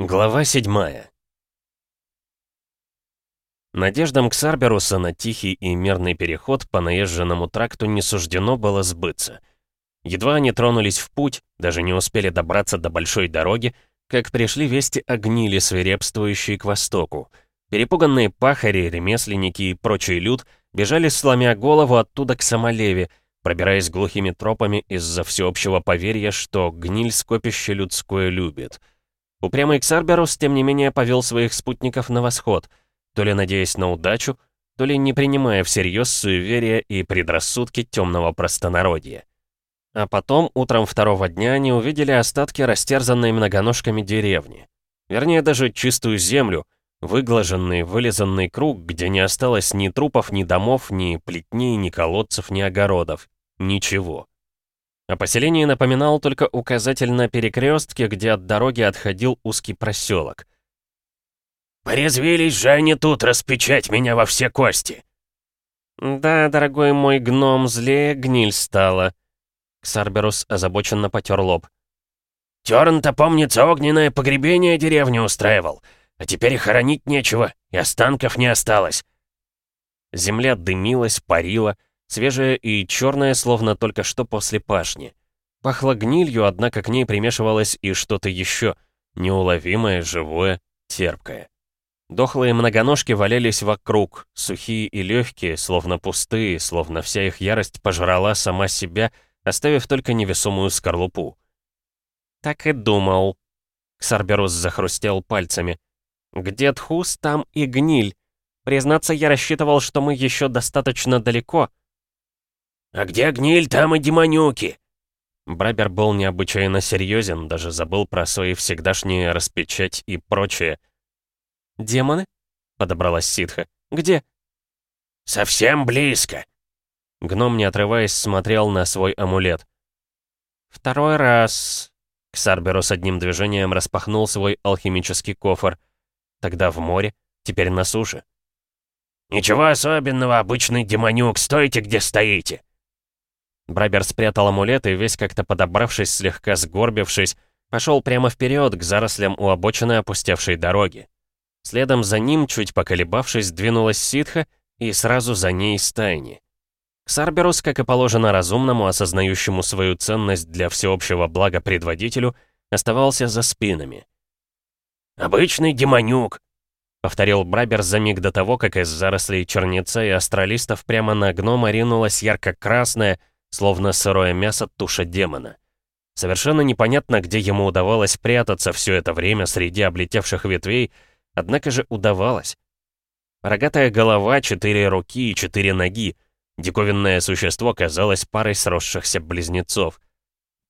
Глава 7 Надеждам Ксарберуса на тихий и мирный переход по наезженному тракту не суждено было сбыться. Едва они тронулись в путь, даже не успели добраться до большой дороги, как пришли вести о гнили, свирепствующие к востоку. Перепуганные пахари, ремесленники и прочий люд бежали, сломя голову оттуда к Самолеве, пробираясь глухими тропами из-за всеобщего поверья, что гниль скопище людское любит — Упрямый Ксарберус, тем не менее, повел своих спутников на восход, то ли надеясь на удачу, то ли не принимая всерьез суеверия и предрассудки темного простонародья. А потом, утром второго дня, они увидели остатки растерзанной многоножками деревни. Вернее, даже чистую землю, выглаженный, вылизанный круг, где не осталось ни трупов, ни домов, ни плетней, ни колодцев, ни огородов. Ничего. О поселении напоминал только указатель на перекрестке, где от дороги отходил узкий проселок. «Порезвились же они тут распечать меня во все кости!» «Да, дорогой мой гном, злее гниль стала». Ксарберус озабоченно потер лоб. «Терн-то, помнится, огненное погребение деревню устраивал, а теперь и хоронить нечего, и останков не осталось». Земля дымилась, парила, Свежая и черная, словно только что после пашни. Пахло гнилью, однако к ней примешивалось и что-то еще, неуловимое, живое, терпкое. Дохлые многоножки валялись вокруг, сухие и легкие, словно пустые, словно вся их ярость пожрала сама себя, оставив только невесомую скорлупу. «Так и думал», — Ксарберус захрустел пальцами. «Где Тхус, там и гниль. Признаться, я рассчитывал, что мы еще достаточно далеко, «А где гниль, там и демонюки!» Брабер был необычайно серьезен, даже забыл про свои всегдашние распечать и прочее. «Демоны?» — подобралась ситха. «Где?» «Совсем близко!» Гном, не отрываясь, смотрел на свой амулет. «Второй раз...» Ксарберус одним движением распахнул свой алхимический кофр. Тогда в море, теперь на суше. «Ничего особенного, обычный демонюк, стойте, где стоите!» Брабер спрятал амулет и весь как-то подобравшись, слегка сгорбившись, пошел прямо вперед к зарослям у обочины опустевшей дороги. Следом за ним, чуть поколебавшись, двинулась ситха и сразу за ней стайни. Ксарберус, как и положено разумному, осознающему свою ценность для всеобщего блага предводителю, оставался за спинами. «Обычный демонюк», — повторил Брабер за миг до того, как из зарослей черница и астралистов прямо на гнома ринулась ярко-красная, словно сырое мясо туша демона. Совершенно непонятно, где ему удавалось прятаться все это время среди облетевших ветвей, однако же удавалось. Рогатая голова, четыре руки и четыре ноги. Диковинное существо казалось парой сросшихся близнецов.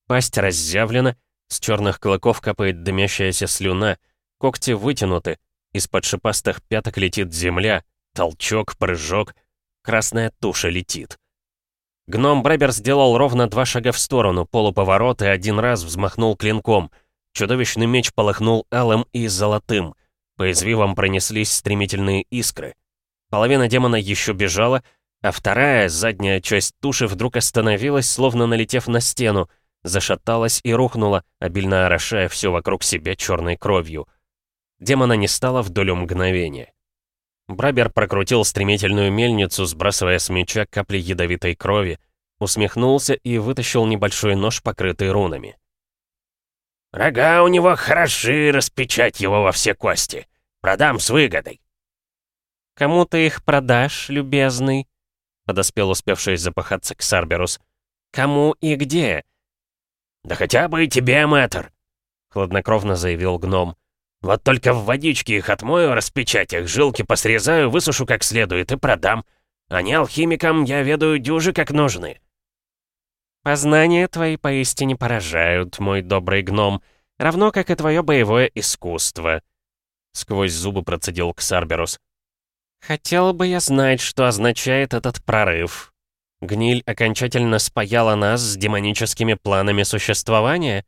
Пасть разъявлена, с черных клыков капает дымящаяся слюна, когти вытянуты, из-под шипастых пяток летит земля, толчок, прыжок, красная туша летит. Гном Бребер сделал ровно два шага в сторону, полуповорот и один раз взмахнул клинком. Чудовищный меч полыхнул алым и золотым. По извивам пронеслись стремительные искры. Половина демона еще бежала, а вторая, задняя часть туши вдруг остановилась, словно налетев на стену, зашаталась и рухнула, обильно орошая все вокруг себя черной кровью. Демона не стало в долю мгновения. Брабер прокрутил стремительную мельницу, сбрасывая с меча капли ядовитой крови, усмехнулся и вытащил небольшой нож, покрытый рунами. «Рога у него хороши, распечать его во все кости. Продам с выгодой». «Кому ты их продашь, любезный?» подоспел успевший запахаться Ксарберус. «Кому и где?» «Да хотя бы и тебе, мэтр», — хладнокровно заявил гном. Вот только в водичке их отмою, распечать их, жилки посрезаю, высушу как следует и продам. Они алхимикам, я ведаю, дюжи как нужны». «Познания твои поистине поражают, мой добрый гном, равно как и твое боевое искусство», — сквозь зубы процедил Ксарберус. «Хотел бы я знать, что означает этот прорыв. Гниль окончательно спаяла нас с демоническими планами существования?»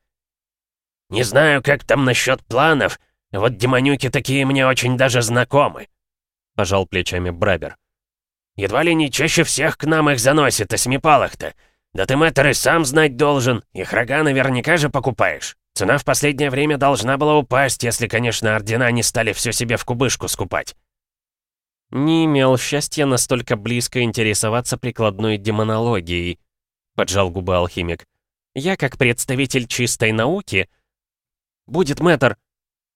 «Не знаю, как там насчет планов», вот демонюки такие мне очень даже знакомы», — пожал плечами Брабер. «Едва ли не чаще всех к нам их заносит, осьмипалых-то. Да ты, мэтр, и сам знать должен. Их рога наверняка же покупаешь. Цена в последнее время должна была упасть, если, конечно, ордена не стали все себе в кубышку скупать. Не имел счастья настолько близко интересоваться прикладной демонологией, поджал губы алхимик. Я, как представитель чистой науки... Будет мэтр!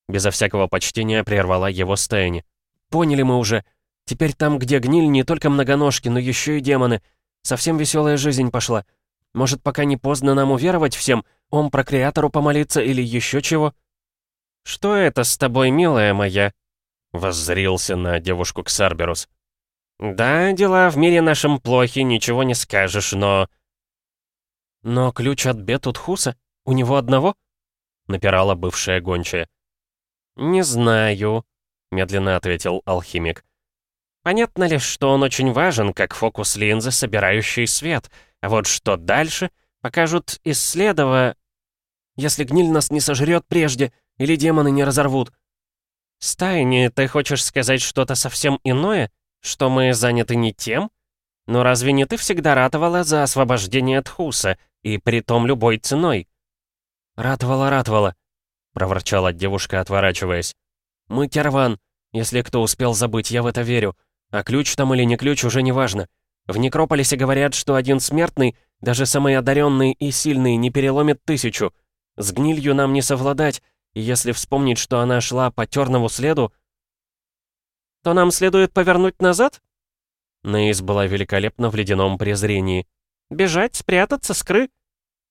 Безо всякого почтения прервала его Стэнни. Поняли мы уже. Теперь там, где гниль, не только многоножки, но еще и демоны. Совсем веселая жизнь пошла. Может, пока не поздно нам уверовать всем, ом прокреатору помолиться или еще чего? Что это с тобой, милая моя? Воззрился на девушку Ксарберус. Да, дела в мире нашем плохи, ничего не скажешь, но... Но ключ от бед Утхуса? У него одного? Напирала бывшая гончая. «Не знаю», — медленно ответил алхимик. «Понятно лишь, что он очень важен, как фокус линзы, собирающий свет, а вот что дальше, покажут исследова... Если гниль нас не сожрет прежде, или демоны не разорвут». «Стайни, ты хочешь сказать что-то совсем иное? Что мы заняты не тем? Но разве не ты всегда ратовала за освобождение от Хуса, и притом любой ценой?» «Ратовала, ратовала», проворчала девушка, отворачиваясь. «Мы Керван. Если кто успел забыть, я в это верю. А ключ там или не ключ, уже не важно. В Некрополисе говорят, что один смертный, даже самый одаренный и сильный, не переломит тысячу. С гнилью нам не совладать, и если вспомнить, что она шла по терному следу... То нам следует повернуть назад?» Наис была великолепна в ледяном презрении. «Бежать, спрятаться, скры...»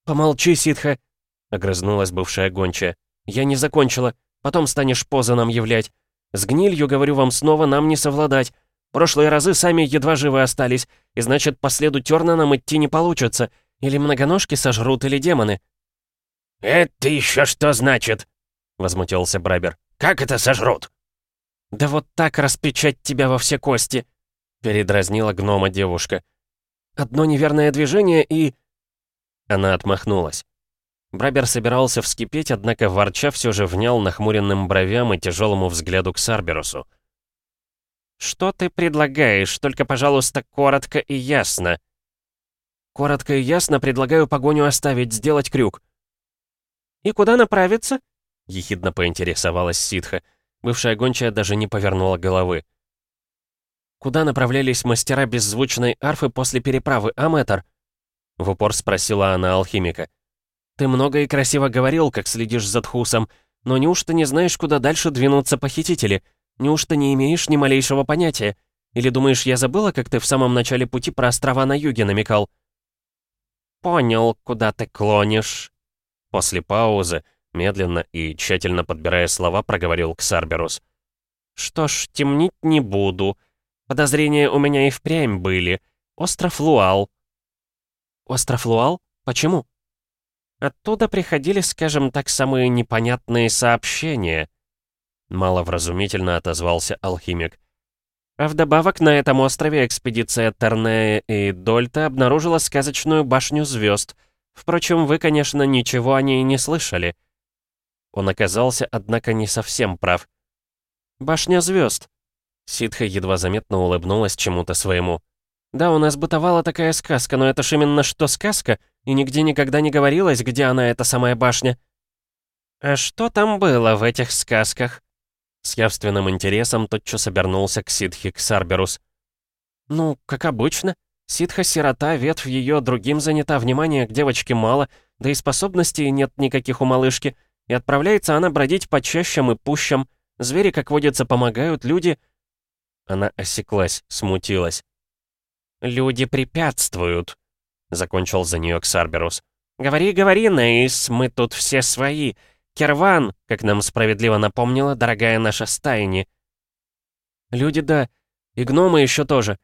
«Помолчи, ситха!» — огрызнулась бывшая гончая. «Я не закончила. Потом станешь поза нам являть. С гнилью, говорю вам снова, нам не совладать. Прошлые разы сами едва живы остались, и значит, по следу Терна нам идти не получится. Или многоножки сожрут, или демоны». «Это еще что значит?» — возмутился Брабер. «Как это сожрут?» «Да вот так распечать тебя во все кости!» — передразнила гнома девушка. «Одно неверное движение и...» Она отмахнулась. Брабер собирался вскипеть, однако ворча все же внял нахмуренным бровям и тяжелому взгляду к Сарберусу. «Что ты предлагаешь? Только, пожалуйста, коротко и ясно». «Коротко и ясно предлагаю погоню оставить, сделать крюк». «И куда направиться?» — ехидно поинтересовалась ситха. Бывшая гончая даже не повернула головы. «Куда направлялись мастера беззвучной арфы после переправы, Аметр?» В упор спросила она алхимика. Ты много и красиво говорил, как следишь за Тхусом, но неужто не знаешь, куда дальше двинутся похитители? Неужто не имеешь ни малейшего понятия? Или думаешь, я забыла, как ты в самом начале пути про острова на юге намекал?» «Понял, куда ты клонишь». После паузы, медленно и тщательно подбирая слова, проговорил Ксарберус. «Что ж, темнить не буду. Подозрения у меня и впрямь были. Остров Луал». «Остров Луал? Почему?» Оттуда приходили, скажем так, самые непонятные сообщения. Маловразумительно отозвался алхимик. А вдобавок на этом острове экспедиция Тернея и Дольта обнаружила сказочную башню звезд. Впрочем, вы, конечно, ничего о ней не слышали. Он оказался, однако, не совсем прав. «Башня звезд. Ситха едва заметно улыбнулась чему-то своему. «Да, у нас бытовала такая сказка, но это ж именно что сказка — и нигде никогда не говорилось, где она, эта самая башня. А что там было в этих сказках? С явственным интересом тотчас обернулся к Сидхи Ксарберус. Ну, как обычно. Ситха-сирота, ветвь ее другим занята, внимания к девочке мало, да и способностей нет никаких у малышки. И отправляется она бродить по чащам и пущам. Звери, как водится, помогают, люди... Она осеклась, смутилась. «Люди препятствуют», закончил за нее Ксарберус. «Говори, говори, Нейс, мы тут все свои. Керван, как нам справедливо напомнила дорогая наша стайни». «Люди, да. И гномы еще тоже».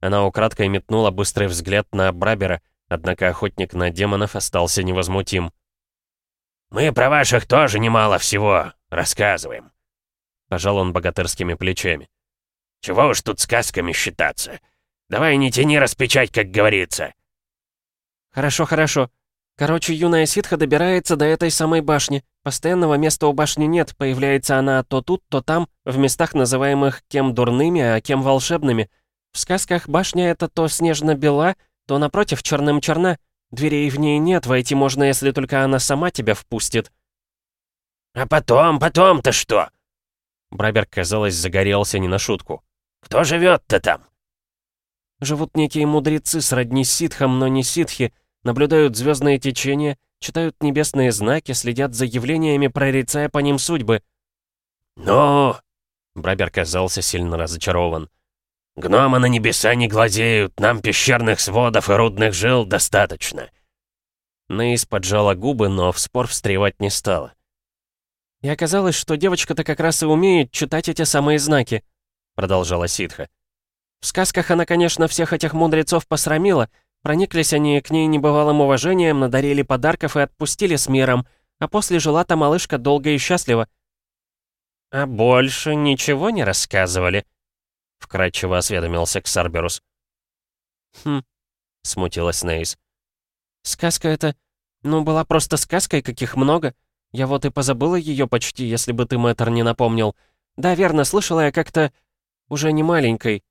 Она украдкой метнула быстрый взгляд на Брабера, однако охотник на демонов остался невозмутим. «Мы про ваших тоже немало всего рассказываем», — пожал он богатырскими плечами. «Чего уж тут сказками считаться? Давай не тяни распечать, как говорится. «Хорошо, хорошо. Короче, юная ситха добирается до этой самой башни. Постоянного места у башни нет, появляется она то тут, то там, в местах, называемых кем дурными, а кем волшебными. В сказках башня это то снежно-бела, то напротив черным черна. Дверей в ней нет, войти можно, если только она сама тебя впустит». «А потом, потом-то что?» Брабер, казалось, загорелся не на шутку. «Кто живет-то там?» Живут некие мудрецы сродни ситхам, но не ситхи, наблюдают звездные течения, читают небесные знаки, следят за явлениями, прорицая по ним судьбы. «Ну...» Брабер казался сильно разочарован. «Гномы на небеса не глазеют, нам пещерных сводов и рудных жил достаточно». Нейс поджала губы, но в спор встревать не стала. «И оказалось, что девочка-то как раз и умеет читать эти самые знаки», продолжала ситха. В сказках она, конечно, всех этих мудрецов посрамила. Прониклись они к ней небывалым уважением, надарили подарков и отпустили с миром. А после жила-то малышка долго и счастливо. «А больше ничего не рассказывали?» Вкратчиво осведомился Ксарберус. «Хм», — смутилась Нейс. «Сказка эта... Ну, была просто сказкой, каких много. Я вот и позабыла ее почти, если бы ты, мэтр, не напомнил. Да, верно, слышала я как-то... Уже не маленькой.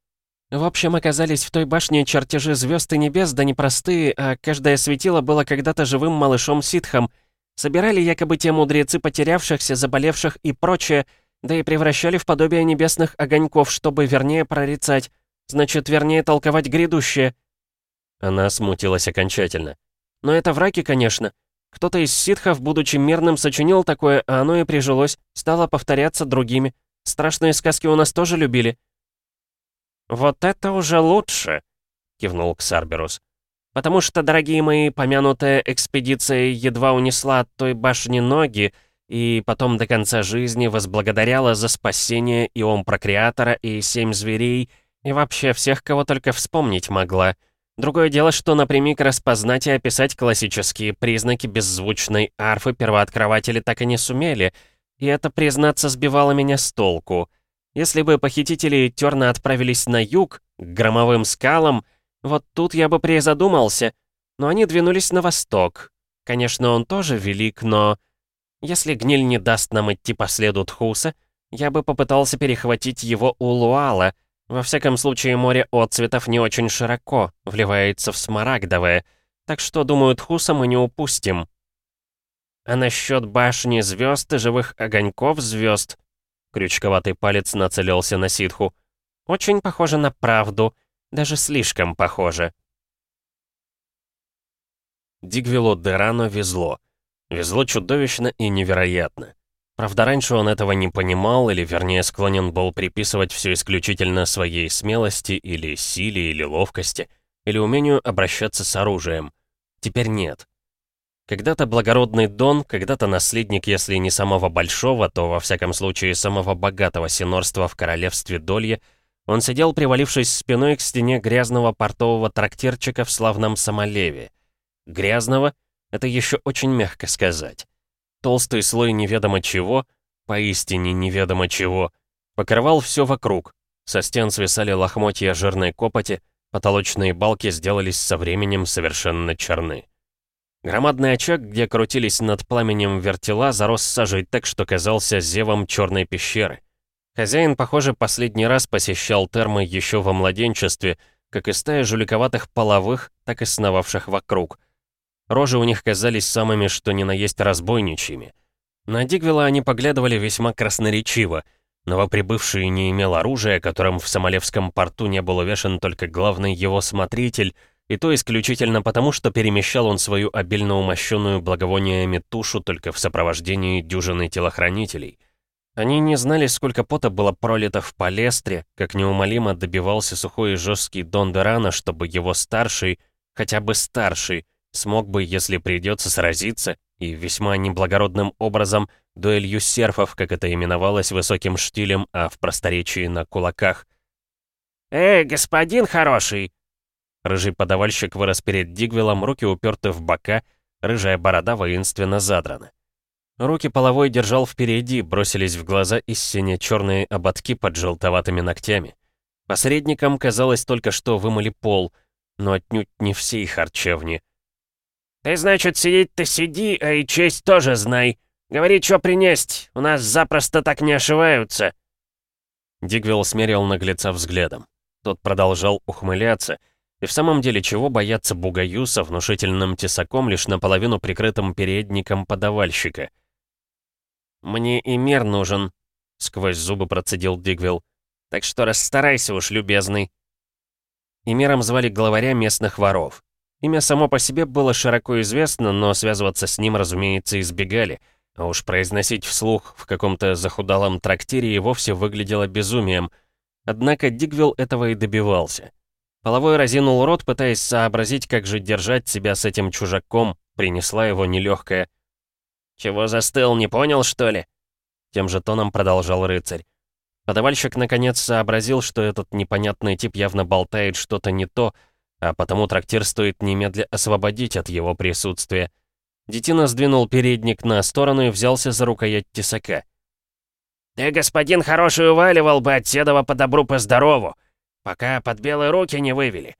В общем, оказались в той башне чертежи звезд и небес, да не простые, а каждое светило было когда-то живым малышом ситхом. Собирали якобы те мудрецы потерявшихся, заболевших и прочее, да и превращали в подобие небесных огоньков, чтобы вернее прорицать. Значит, вернее толковать грядущее. Она смутилась окончательно. Но это враки, конечно. Кто-то из ситхов, будучи мирным, сочинил такое, а оно и прижилось, стало повторяться другими. Страшные сказки у нас тоже любили. «Вот это уже лучше», — кивнул Ксарберус. «Потому что, дорогие мои, помянутая экспедиция едва унесла от той башни ноги, и потом до конца жизни возблагодаряла за спасение и ом прокреатора, и семь зверей, и вообще всех, кого только вспомнить могла. Другое дело, что напрямик распознать и описать классические признаки беззвучной арфы первооткрыватели так и не сумели, и это, признаться, сбивало меня с толку. Если бы похитители Терна отправились на юг, к громовым скалам, вот тут я бы призадумался. Но они двинулись на восток. Конечно, он тоже велик, но... Если гниль не даст нам идти по следу Тхуса, я бы попытался перехватить его у Луала. Во всяком случае, море отцветов не очень широко, вливается в смарагдовое. Так что, думаю, Тхуса мы не упустим. А насчет башни звезд и живых огоньков звезд, Крючковатый палец нацелился на ситху. «Очень похоже на правду. Даже слишком похоже». Дигвилу Дерано везло. Везло чудовищно и невероятно. Правда, раньше он этого не понимал, или вернее склонен был приписывать все исключительно своей смелости, или силе, или ловкости, или умению обращаться с оружием. Теперь нет. Когда-то благородный Дон, когда-то наследник, если не самого большого, то во всяком случае самого богатого синорства в королевстве Долье, он сидел, привалившись спиной к стене грязного портового трактирчика в славном Самолеве. Грязного — это еще очень мягко сказать. Толстый слой неведомо чего, поистине неведомо чего, покрывал все вокруг. Со стен свисали лохмотья жирной копоти, потолочные балки сделались со временем совершенно черны. Громадный очаг, где крутились над пламенем вертела, зарос сажей так, что казался зевом черной пещеры. Хозяин, похоже, последний раз посещал термы еще во младенчестве, как и стая жуликоватых половых, так и сновавших вокруг. Рожи у них казались самыми, что ни на есть разбойничьими. На Дигвела они поглядывали весьма красноречиво. Новоприбывший не имел оружия, которым в Самолевском порту не был увешан только главный его смотритель — и то исключительно потому, что перемещал он свою обильно умощенную благовониями тушу только в сопровождении дюжины телохранителей. Они не знали, сколько пота было пролито в палестре, как неумолимо добивался сухой и жесткий Дон Дерана, чтобы его старший, хотя бы старший, смог бы, если придется сразиться, и весьма неблагородным образом, дуэлью серфов, как это именовалось высоким штилем, а в просторечии на кулаках. «Эй, господин хороший!» Рыжий подавальщик вырос перед Дигвиллом, руки уперты в бока, рыжая борода воинственно задрана. Руки половой держал впереди, бросились в глаза и сине-черные ободки под желтоватыми ногтями. Посредникам, казалось, только что вымыли пол, но отнюдь не всей харчевни. «Ты, значит, сидеть-то сиди, а и честь тоже знай. Говори, что принесть, у нас запросто так не ошиваются». Дигвилл смерил наглеца взглядом. Тот продолжал ухмыляться — и в самом деле, чего бояться бугаю со внушительным тесаком, лишь наполовину прикрытым передником подавальщика? «Мне и мир нужен», — сквозь зубы процедил Дигвилл. «Так что расстарайся уж, любезный». Эмиром звали главаря местных воров. Имя само по себе было широко известно, но связываться с ним, разумеется, избегали, а уж произносить вслух в каком-то захудалом трактире и вовсе выглядело безумием. Однако Дигвилл этого и добивался. Половой разинул рот, пытаясь сообразить, как же держать себя с этим чужаком, принесла его нелегкая. «Чего застыл, не понял, что ли?» Тем же тоном продолжал рыцарь. Подавальщик наконец сообразил, что этот непонятный тип явно болтает что-то не то, а потому трактир стоит немедля освободить от его присутствия. Детина сдвинул передник на сторону и взялся за рукоять тесака. «Ты, господин, хороший уваливал бы от Седова по добру, по здорову, пока под белые руки не вывели».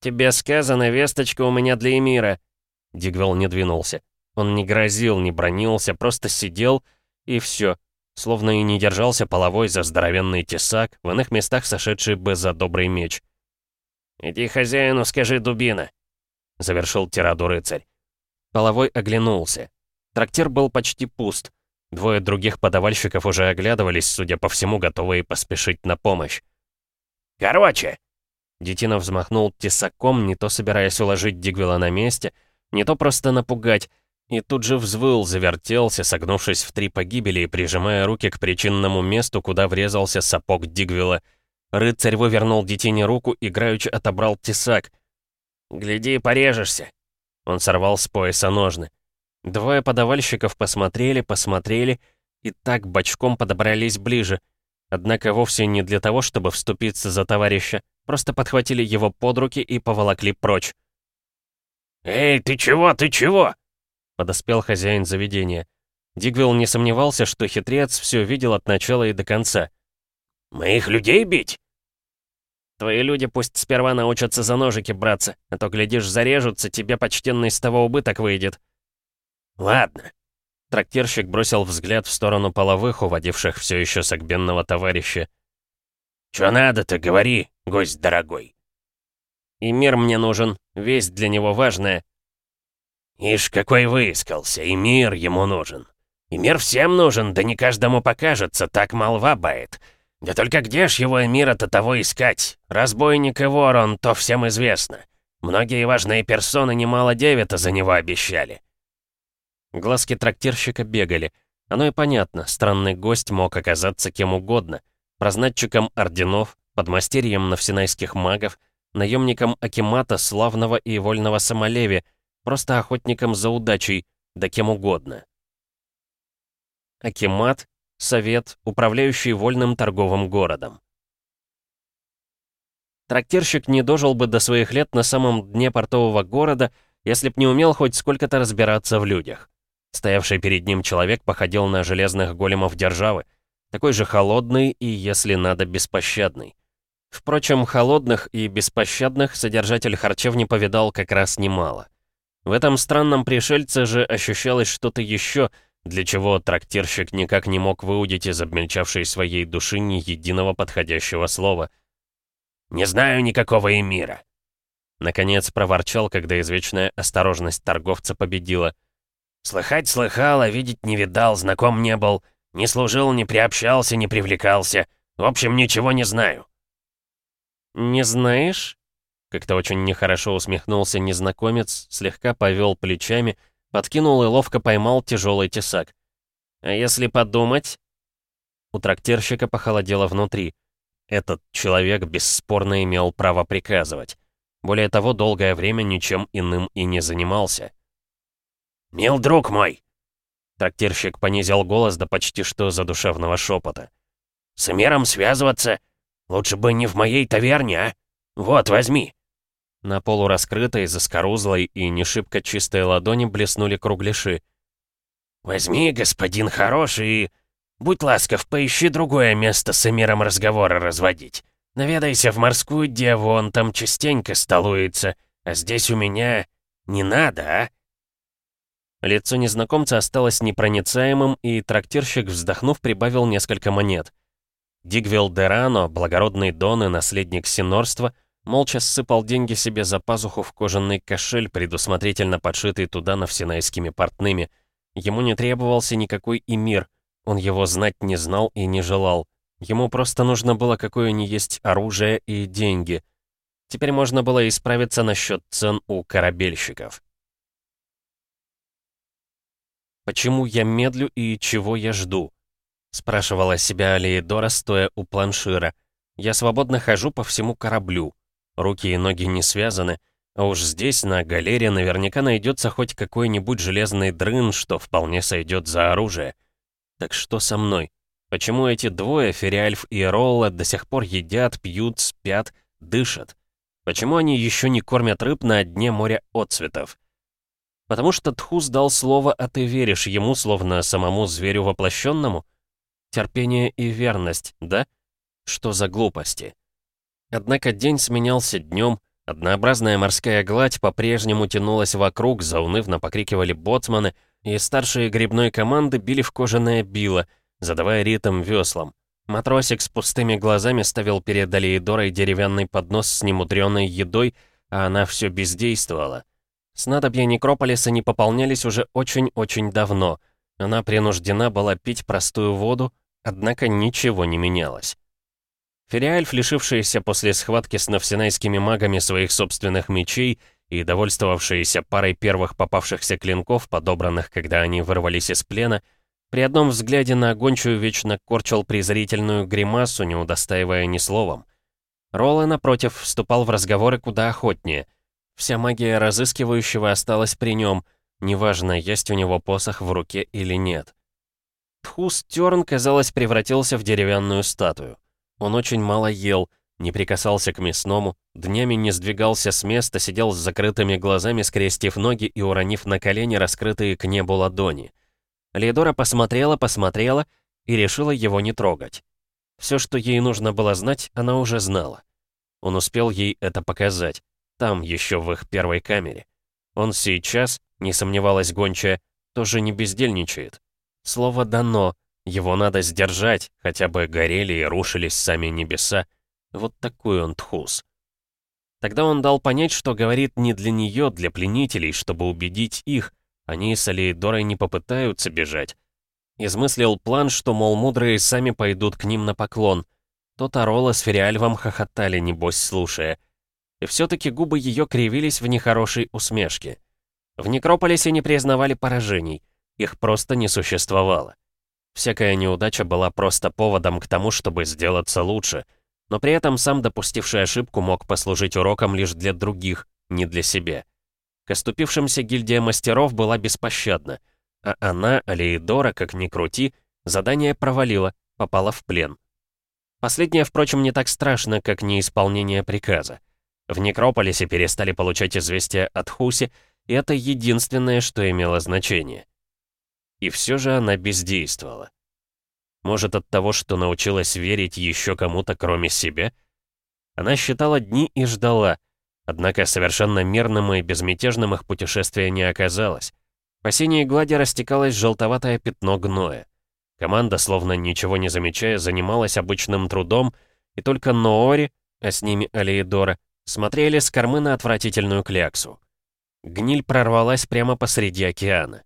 «Тебе сказано, весточка у меня для Эмира». Дигвелл не двинулся. Он не грозил, не бронился, просто сидел, и все словно и не держался половой за здоровенный тесак, в иных местах сошедший бы за добрый меч. «Иди хозяину скажи, дубина!» — завершил тираду рыцарь. Половой оглянулся. Трактир был почти пуст. Двое других подавальщиков уже оглядывались, судя по всему, готовые поспешить на помощь. «Короче!» Детина взмахнул тесаком, не то собираясь уложить Дигвела на месте, не то просто напугать, и тут же взвыл, завертелся, согнувшись в три погибели и прижимая руки к причинному месту, куда врезался сапог Дигвила. Рыцарь вывернул детине руку, играючи отобрал тесак. «Гляди, порежешься!» Он сорвал с пояса ножны. Двое подавальщиков посмотрели, посмотрели и так бочком подобрались ближе. Однако вовсе не для того, чтобы вступиться за товарища, просто подхватили его под руки и поволокли прочь. «Эй, ты чего, ты чего?» Подоспел хозяин заведения. Дигвилл не сомневался, что хитрец все видел от начала и до конца. «Моих людей бить?» «Твои люди пусть сперва научатся за ножики браться, а то, глядишь, зарежутся, тебе почтенный с того убыток выйдет». «Ладно». Трактирщик бросил взгляд в сторону половых, уводивших все еще согбенного товарища. «Чё надо-то, говори, гость дорогой». «И мир мне нужен, весть для него важная», Ишь, какой выискался, и мир ему нужен. И мир всем нужен, да не каждому покажется, так молва бает. Да только где ж его мира-то того искать? Разбойник и вор он, то всем известно. Многие важные персоны немало девята за него обещали. Глазки трактирщика бегали. Оно и понятно, странный гость мог оказаться кем угодно. Прознатчиком орденов, подмастерьем навсенайских магов, наемником Акимата, славного и вольного Самолеви — Просто охотником за удачей, да кем угодно. Акимат, совет, управляющий вольным торговым городом. Трактирщик не дожил бы до своих лет на самом дне портового города, если б не умел хоть сколько-то разбираться в людях. Стоявший перед ним человек походил на железных големов державы, такой же холодный и, если надо, беспощадный. Впрочем, холодных и беспощадных содержатель харчевни повидал как раз немало. В этом странном пришельце же ощущалось что-то еще, для чего трактирщик никак не мог выудить из обмельчавшей своей души ни единого подходящего слова. «Не знаю никакого эмира», — наконец проворчал, когда извечная осторожность торговца победила. «Слыхать слыхал, а видеть не видал, знаком не был, не служил, не приобщался, не привлекался. В общем, ничего не знаю». «Не знаешь?» Как-то очень нехорошо усмехнулся незнакомец, слегка повел плечами, подкинул и ловко поймал тяжелый тесак. «А если подумать?» У трактирщика похолодело внутри. Этот человек бесспорно имел право приказывать. Более того, долгое время ничем иным и не занимался. «Мил друг мой!» Трактирщик понизил голос до почти что задушевного шепота. «С Эмером связываться? Лучше бы не в моей таверне, а? Вот, возьми!» На полураскрытой, заскорузлой и не шибко чистой ладони блеснули кругляши. «Возьми, господин хороший. Будь ласков, поищи другое место с Эмиром разговора разводить. Наведайся в морскую деву, он там частенько столуется, а здесь у меня... не надо, а?» Лицо незнакомца осталось непроницаемым, и трактирщик, вздохнув, прибавил несколько монет. Дигвилл Дерано, благородный Дон и наследник синорства — молча ссыпал деньги себе за пазуху в кожаный кошель, предусмотрительно подшитый туда навсенайскими портными. Ему не требовался никакой и мир, он его знать не знал и не желал. Ему просто нужно было какое ни есть оружие и деньги. Теперь можно было исправиться насчет цен у корабельщиков. «Почему я медлю и чего я жду?» — спрашивала себя Алиедора, стоя у планшира. «Я свободно хожу по всему кораблю. Руки и ноги не связаны, а уж здесь, на галере, наверняка найдется хоть какой-нибудь железный дрын, что вполне сойдет за оружие. Так что со мной? Почему эти двое, Фериальф и Ролла, до сих пор едят, пьют, спят, дышат? Почему они еще не кормят рыб на дне моря отцветов? Потому что Тхус дал слово, а ты веришь ему, словно самому зверю воплощенному? Терпение и верность, да? Что за глупости? Однако день сменялся днем, однообразная морская гладь по-прежнему тянулась вокруг, заунывно покрикивали боцманы, и старшие грибной команды били в кожаное било, задавая ритм веслам. Матросик с пустыми глазами ставил перед Алиедорой деревянный поднос с немудреной едой, а она все бездействовала. Снадобья Некрополиса не пополнялись уже очень-очень давно. Она принуждена была пить простую воду, однако ничего не менялось. Фериальф, лишившийся после схватки с навсенайскими магами своих собственных мечей и довольствовавшийся парой первых попавшихся клинков, подобранных, когда они вырвались из плена, при одном взгляде на гончую вечно корчил презрительную гримасу, не удостаивая ни словом. Роллы, напротив, вступал в разговоры куда охотнее. Вся магия разыскивающего осталась при нем, неважно, есть у него посох в руке или нет. Тхус Терн, казалось, превратился в деревянную статую. Он очень мало ел, не прикасался к мясному, днями не сдвигался с места, сидел с закрытыми глазами, скрестив ноги и уронив на колени раскрытые к небу ладони. Леодора посмотрела, посмотрела и решила его не трогать. Все, что ей нужно было знать, она уже знала. Он успел ей это показать, там, еще в их первой камере. Он сейчас, не сомневалась гончая, тоже не бездельничает. Слово дано, его надо сдержать, хотя бы горели и рушились сами небеса. Вот такой он тхус. Тогда он дал понять, что говорит не для нее, для пленителей, чтобы убедить их. Они с Алиедорой не попытаются бежать. Измыслил план, что, мол, мудрые сами пойдут к ним на поклон. Тот Орола с Фериальвом хохотали, небось, слушая. И все-таки губы ее кривились в нехорошей усмешке. В Некрополисе не признавали поражений. Их просто не существовало. Всякая неудача была просто поводом к тому, чтобы сделаться лучше. Но при этом сам допустивший ошибку мог послужить уроком лишь для других, не для себя. К оступившимся гильдия мастеров была беспощадна. А она, Алеидора, как ни крути, задание провалила, попала в плен. Последнее, впрочем, не так страшно, как неисполнение приказа. В Некрополисе перестали получать известия от Хуси, и это единственное, что имело значение. И все же она бездействовала. Может, от того, что научилась верить еще кому-то, кроме себя? Она считала дни и ждала, однако совершенно мирным и безмятежным их путешествие не оказалось. По синей глади растекалось желтоватое пятно гноя. Команда, словно ничего не замечая, занималась обычным трудом, и только Ноори, а с ними Алиедора, смотрели с кормы на отвратительную кляксу. Гниль прорвалась прямо посреди океана.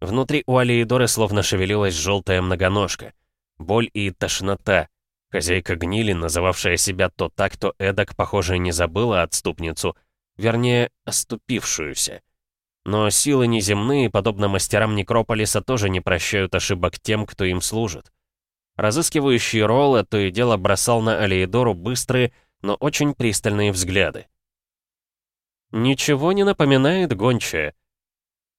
Внутри у Алиидоры словно шевелилась желтая многоножка. Боль и тошнота. Хозяйка гнили, называвшая себя то так, то эдак, похоже, не забыла отступницу. Вернее, оступившуюся. Но силы неземные, подобно мастерам Некрополиса, тоже не прощают ошибок тем, кто им служит. Разыскивающий Ролла то и дело бросал на Алиидору быстрые, но очень пристальные взгляды. «Ничего не напоминает гончая»,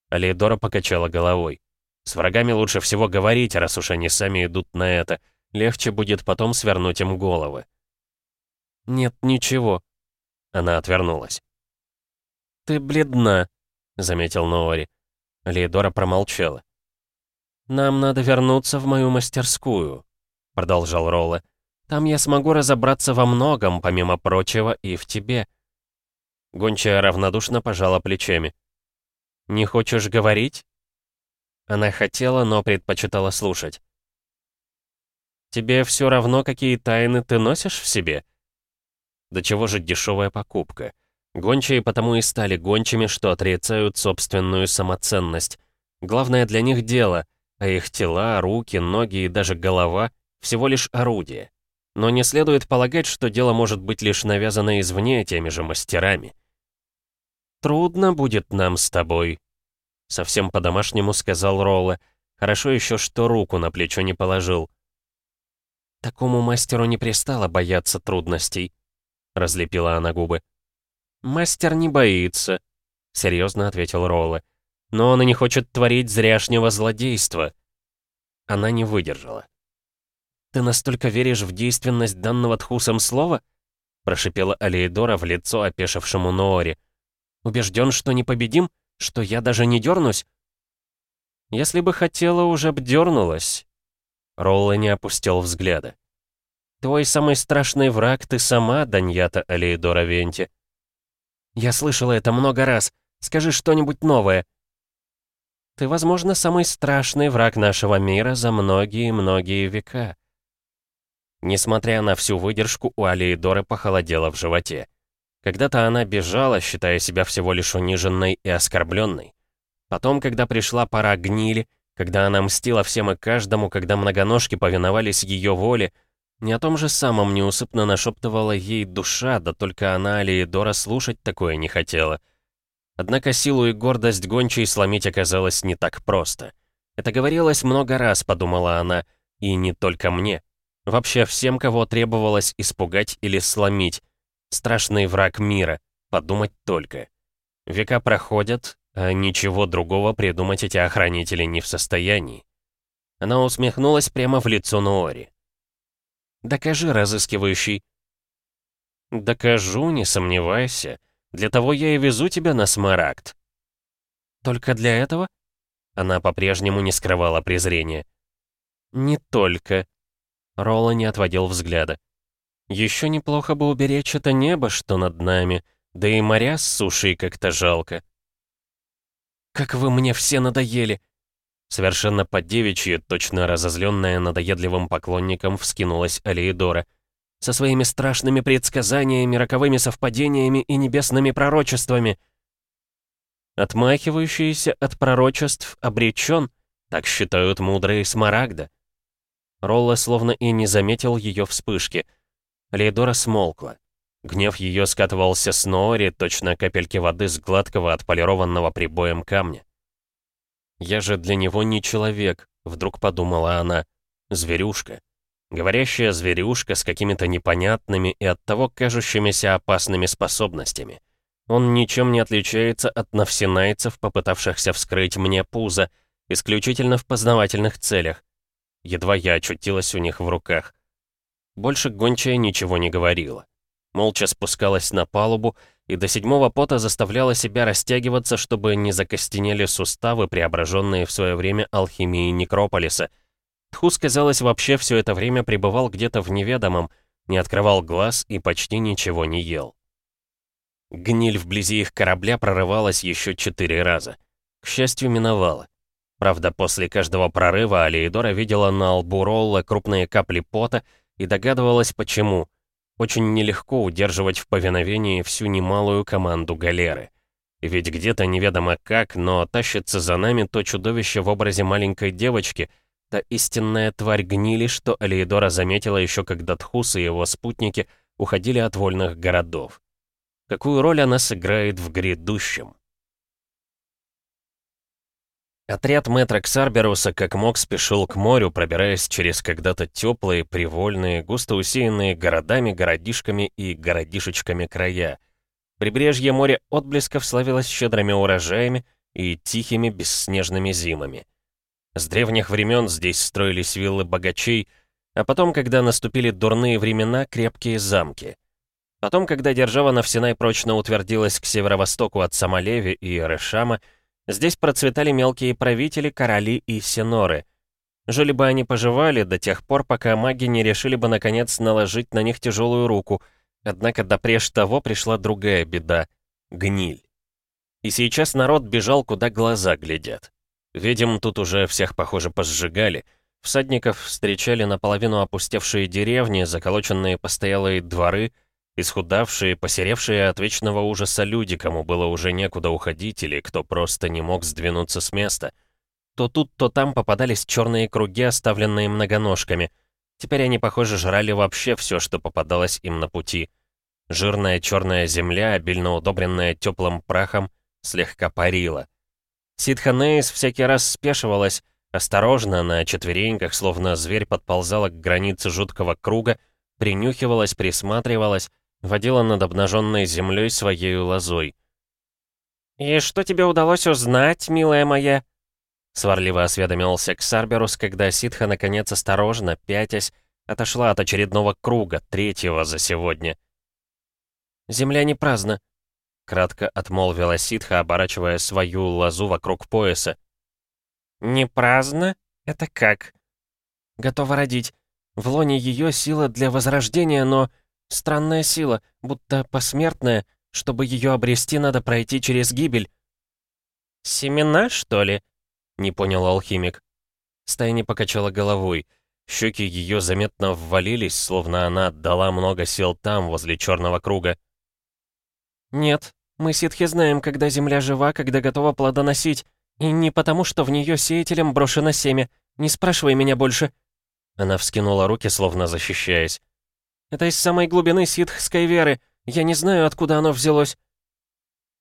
Алейдора покачала головой. «С врагами лучше всего говорить, раз уж они сами идут на это. Легче будет потом свернуть им головы». «Нет, ничего». Она отвернулась. «Ты бледна», — заметил Ноори. Лейдора промолчала. «Нам надо вернуться в мою мастерскую», — продолжал Ролла. «Там я смогу разобраться во многом, помимо прочего, и в тебе». Гончая равнодушно пожала плечами. «Не хочешь говорить?» Она хотела, но предпочитала слушать. «Тебе все равно, какие тайны ты носишь в себе?» До чего же дешевая покупка? Гончие потому и стали гончими, что отрицают собственную самоценность. Главное для них дело, а их тела, руки, ноги и даже голова — всего лишь орудие. Но не следует полагать, что дело может быть лишь навязано извне теми же мастерами. «Трудно будет нам с тобой», — совсем по-домашнему сказал Ролла. Хорошо еще, что руку на плечо не положил. «Такому мастеру не пристало бояться трудностей», — разлепила она губы. «Мастер не боится», — серьезно ответил Ролла. «Но он и не хочет творить зряшнего злодейства». Она не выдержала. «Ты настолько веришь в действенность данного тхусом слова?» — прошипела Алиедора в лицо опешившему Ноори. «Убежден, что не победим? Что я даже не дернусь?» «Если бы хотела, уже б дернулась». Ролла не опустил взгляда. «Твой самый страшный враг ты сама, Даньята Алиедора Венти». «Я слышала это много раз. Скажи что-нибудь новое». «Ты, возможно, самый страшный враг нашего мира за многие-многие века», Несмотря на всю выдержку, у Алиидоры похолодело в животе. Когда-то она бежала, считая себя всего лишь униженной и оскорбленной. Потом, когда пришла пора гнили, когда она мстила всем и каждому, когда многоножки повиновались ее воле, не о том же самом неусыпно нашептывала ей душа, да только она, Алиедора, слушать такое не хотела. Однако силу и гордость гончей сломить оказалось не так просто. Это говорилось много раз, подумала она, и не только мне. Вообще всем, кого требовалось испугать или сломить. Страшный враг мира. Подумать только. Века проходят, а ничего другого придумать эти охранители не в состоянии. Она усмехнулась прямо в лицо Нуори. «Докажи, разыскивающий». «Докажу, не сомневайся. Для того я и везу тебя на Смарагд». «Только для этого?» Она по-прежнему не скрывала презрения. «Не только», Ролла не отводил взгляда. «Еще неплохо бы уберечь это небо, что над нами, да и моря с сушей как-то жалко». «Как вы мне все надоели!» Совершенно по-девичьи, точно разозленная надоедливым поклонником, вскинулась Алиедора. «Со своими страшными предсказаниями, роковыми совпадениями и небесными пророчествами!» Отмахивающийся от пророчеств обречен, так считают мудрые Смарагда. Ролла словно и не заметил ее вспышки. Лейдора смолкла. Гнев ее скатывался с Ноори, точно капельки воды с гладкого отполированного прибоем камня. «Я же для него не человек», — вдруг подумала она. «Зверюшка. Говорящая зверюшка с какими-то непонятными и оттого кажущимися опасными способностями. Он ничем не отличается от навсенайцев, попытавшихся вскрыть мне пузо, исключительно в познавательных целях едва я очутилась у них в руках. Больше гончая ничего не говорила. Молча спускалась на палубу и до седьмого пота заставляла себя растягиваться, чтобы не закостенели суставы, преображенные в свое время алхимией Некрополиса. Тхус, казалось, вообще все это время пребывал где-то в неведомом, не открывал глаз и почти ничего не ел. Гниль вблизи их корабля прорывалась еще четыре раза. К счастью, миновала. Правда, после каждого прорыва Алиедора видела на лбу Ролла крупные капли пота и догадывалась, почему. Очень нелегко удерживать в повиновении всю немалую команду галеры. Ведь где-то неведомо как, но тащится за нами то чудовище в образе маленькой девочки, та истинная тварь гнили, что Алиедора заметила еще когда Тхус и его спутники уходили от вольных городов. Какую роль она сыграет в грядущем? Отряд мэтра Ксарберуса как мог спешил к морю, пробираясь через когда-то теплые, привольные, густо усеянные городами, городишками и городишечками края. Прибрежье моря отблесков славилось щедрыми урожаями и тихими бесснежными зимами. С древних времен здесь строились виллы богачей, а потом, когда наступили дурные времена, крепкие замки. Потом, когда держава Навсинай прочно утвердилась к северо-востоку от Самолеви и Решама, Здесь процветали мелкие правители, короли и сеноры. Жили бы они поживали до тех пор, пока маги не решили бы наконец наложить на них тяжелую руку. Однако допреж того пришла другая беда — гниль. И сейчас народ бежал, куда глаза глядят. Видим, тут уже всех, похоже, посжигали. Всадников встречали наполовину опустевшие деревни, заколоченные постоялые дворы — Исхудавшие, посеревшие от вечного ужаса люди, кому было уже некуда уходить или кто просто не мог сдвинуться с места. То тут, то там попадались черные круги, оставленные многоножками. Теперь они, похоже, жрали вообще все, что попадалось им на пути. Жирная черная земля, обильно удобренная теплым прахом, слегка парила. Ситха Нейс всякий раз спешивалась, осторожно, на четвереньках, словно зверь подползала к границе жуткого круга, принюхивалась, присматривалась, водила над обнаженной землей своей лозой. «И что тебе удалось узнать, милая моя?» Сварливо осведомился Ксарберус, когда ситха наконец осторожно, пятясь, отошла от очередного круга, третьего за сегодня. «Земля не праздна», — кратко отмолвила ситха, оборачивая свою лозу вокруг пояса. «Не праздно? Это как?» «Готова родить. В лоне ее сила для возрождения, но странная сила, будто посмертная, чтобы ее обрести, надо пройти через гибель». «Семена, что ли?» — не понял алхимик. Стайни покачала головой. Щеки ее заметно ввалились, словно она отдала много сил там, возле черного круга. «Нет, мы ситхи знаем, когда земля жива, когда готова плодоносить. И не потому, что в нее сеятелем брошено семя. Не спрашивай меня больше». Она вскинула руки, словно защищаясь. «Это из самой глубины ситхской веры. Я не знаю, откуда оно взялось».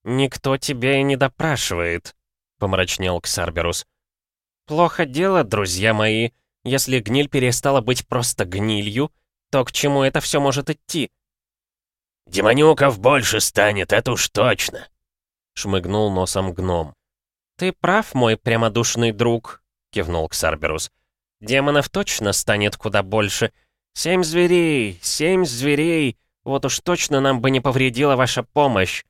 «Никто тебя и не допрашивает», — помрачнел Ксарберус. «Плохо дело, друзья мои. Если гниль перестала быть просто гнилью, то к чему это все может идти?» «Демонюков больше станет, это уж точно!» — шмыгнул носом гном. «Ты прав, мой прямодушный друг», — кивнул Ксарберус. «Демонов точно станет куда больше. Семь зверей, семь зверей. Вот уж точно нам бы не повредила ваша помощь».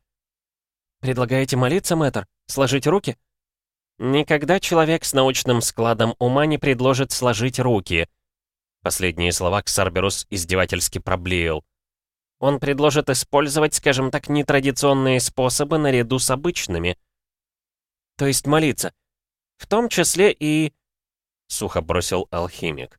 «Предлагаете молиться, мэтр? Сложить руки?» «Никогда человек с научным складом ума не предложит сложить руки». Последние слова Ксарберус издевательски проблеял. Он предложит использовать, скажем так, нетрадиционные способы наряду с обычными. То есть молиться. В том числе и... Сухо бросил алхимик.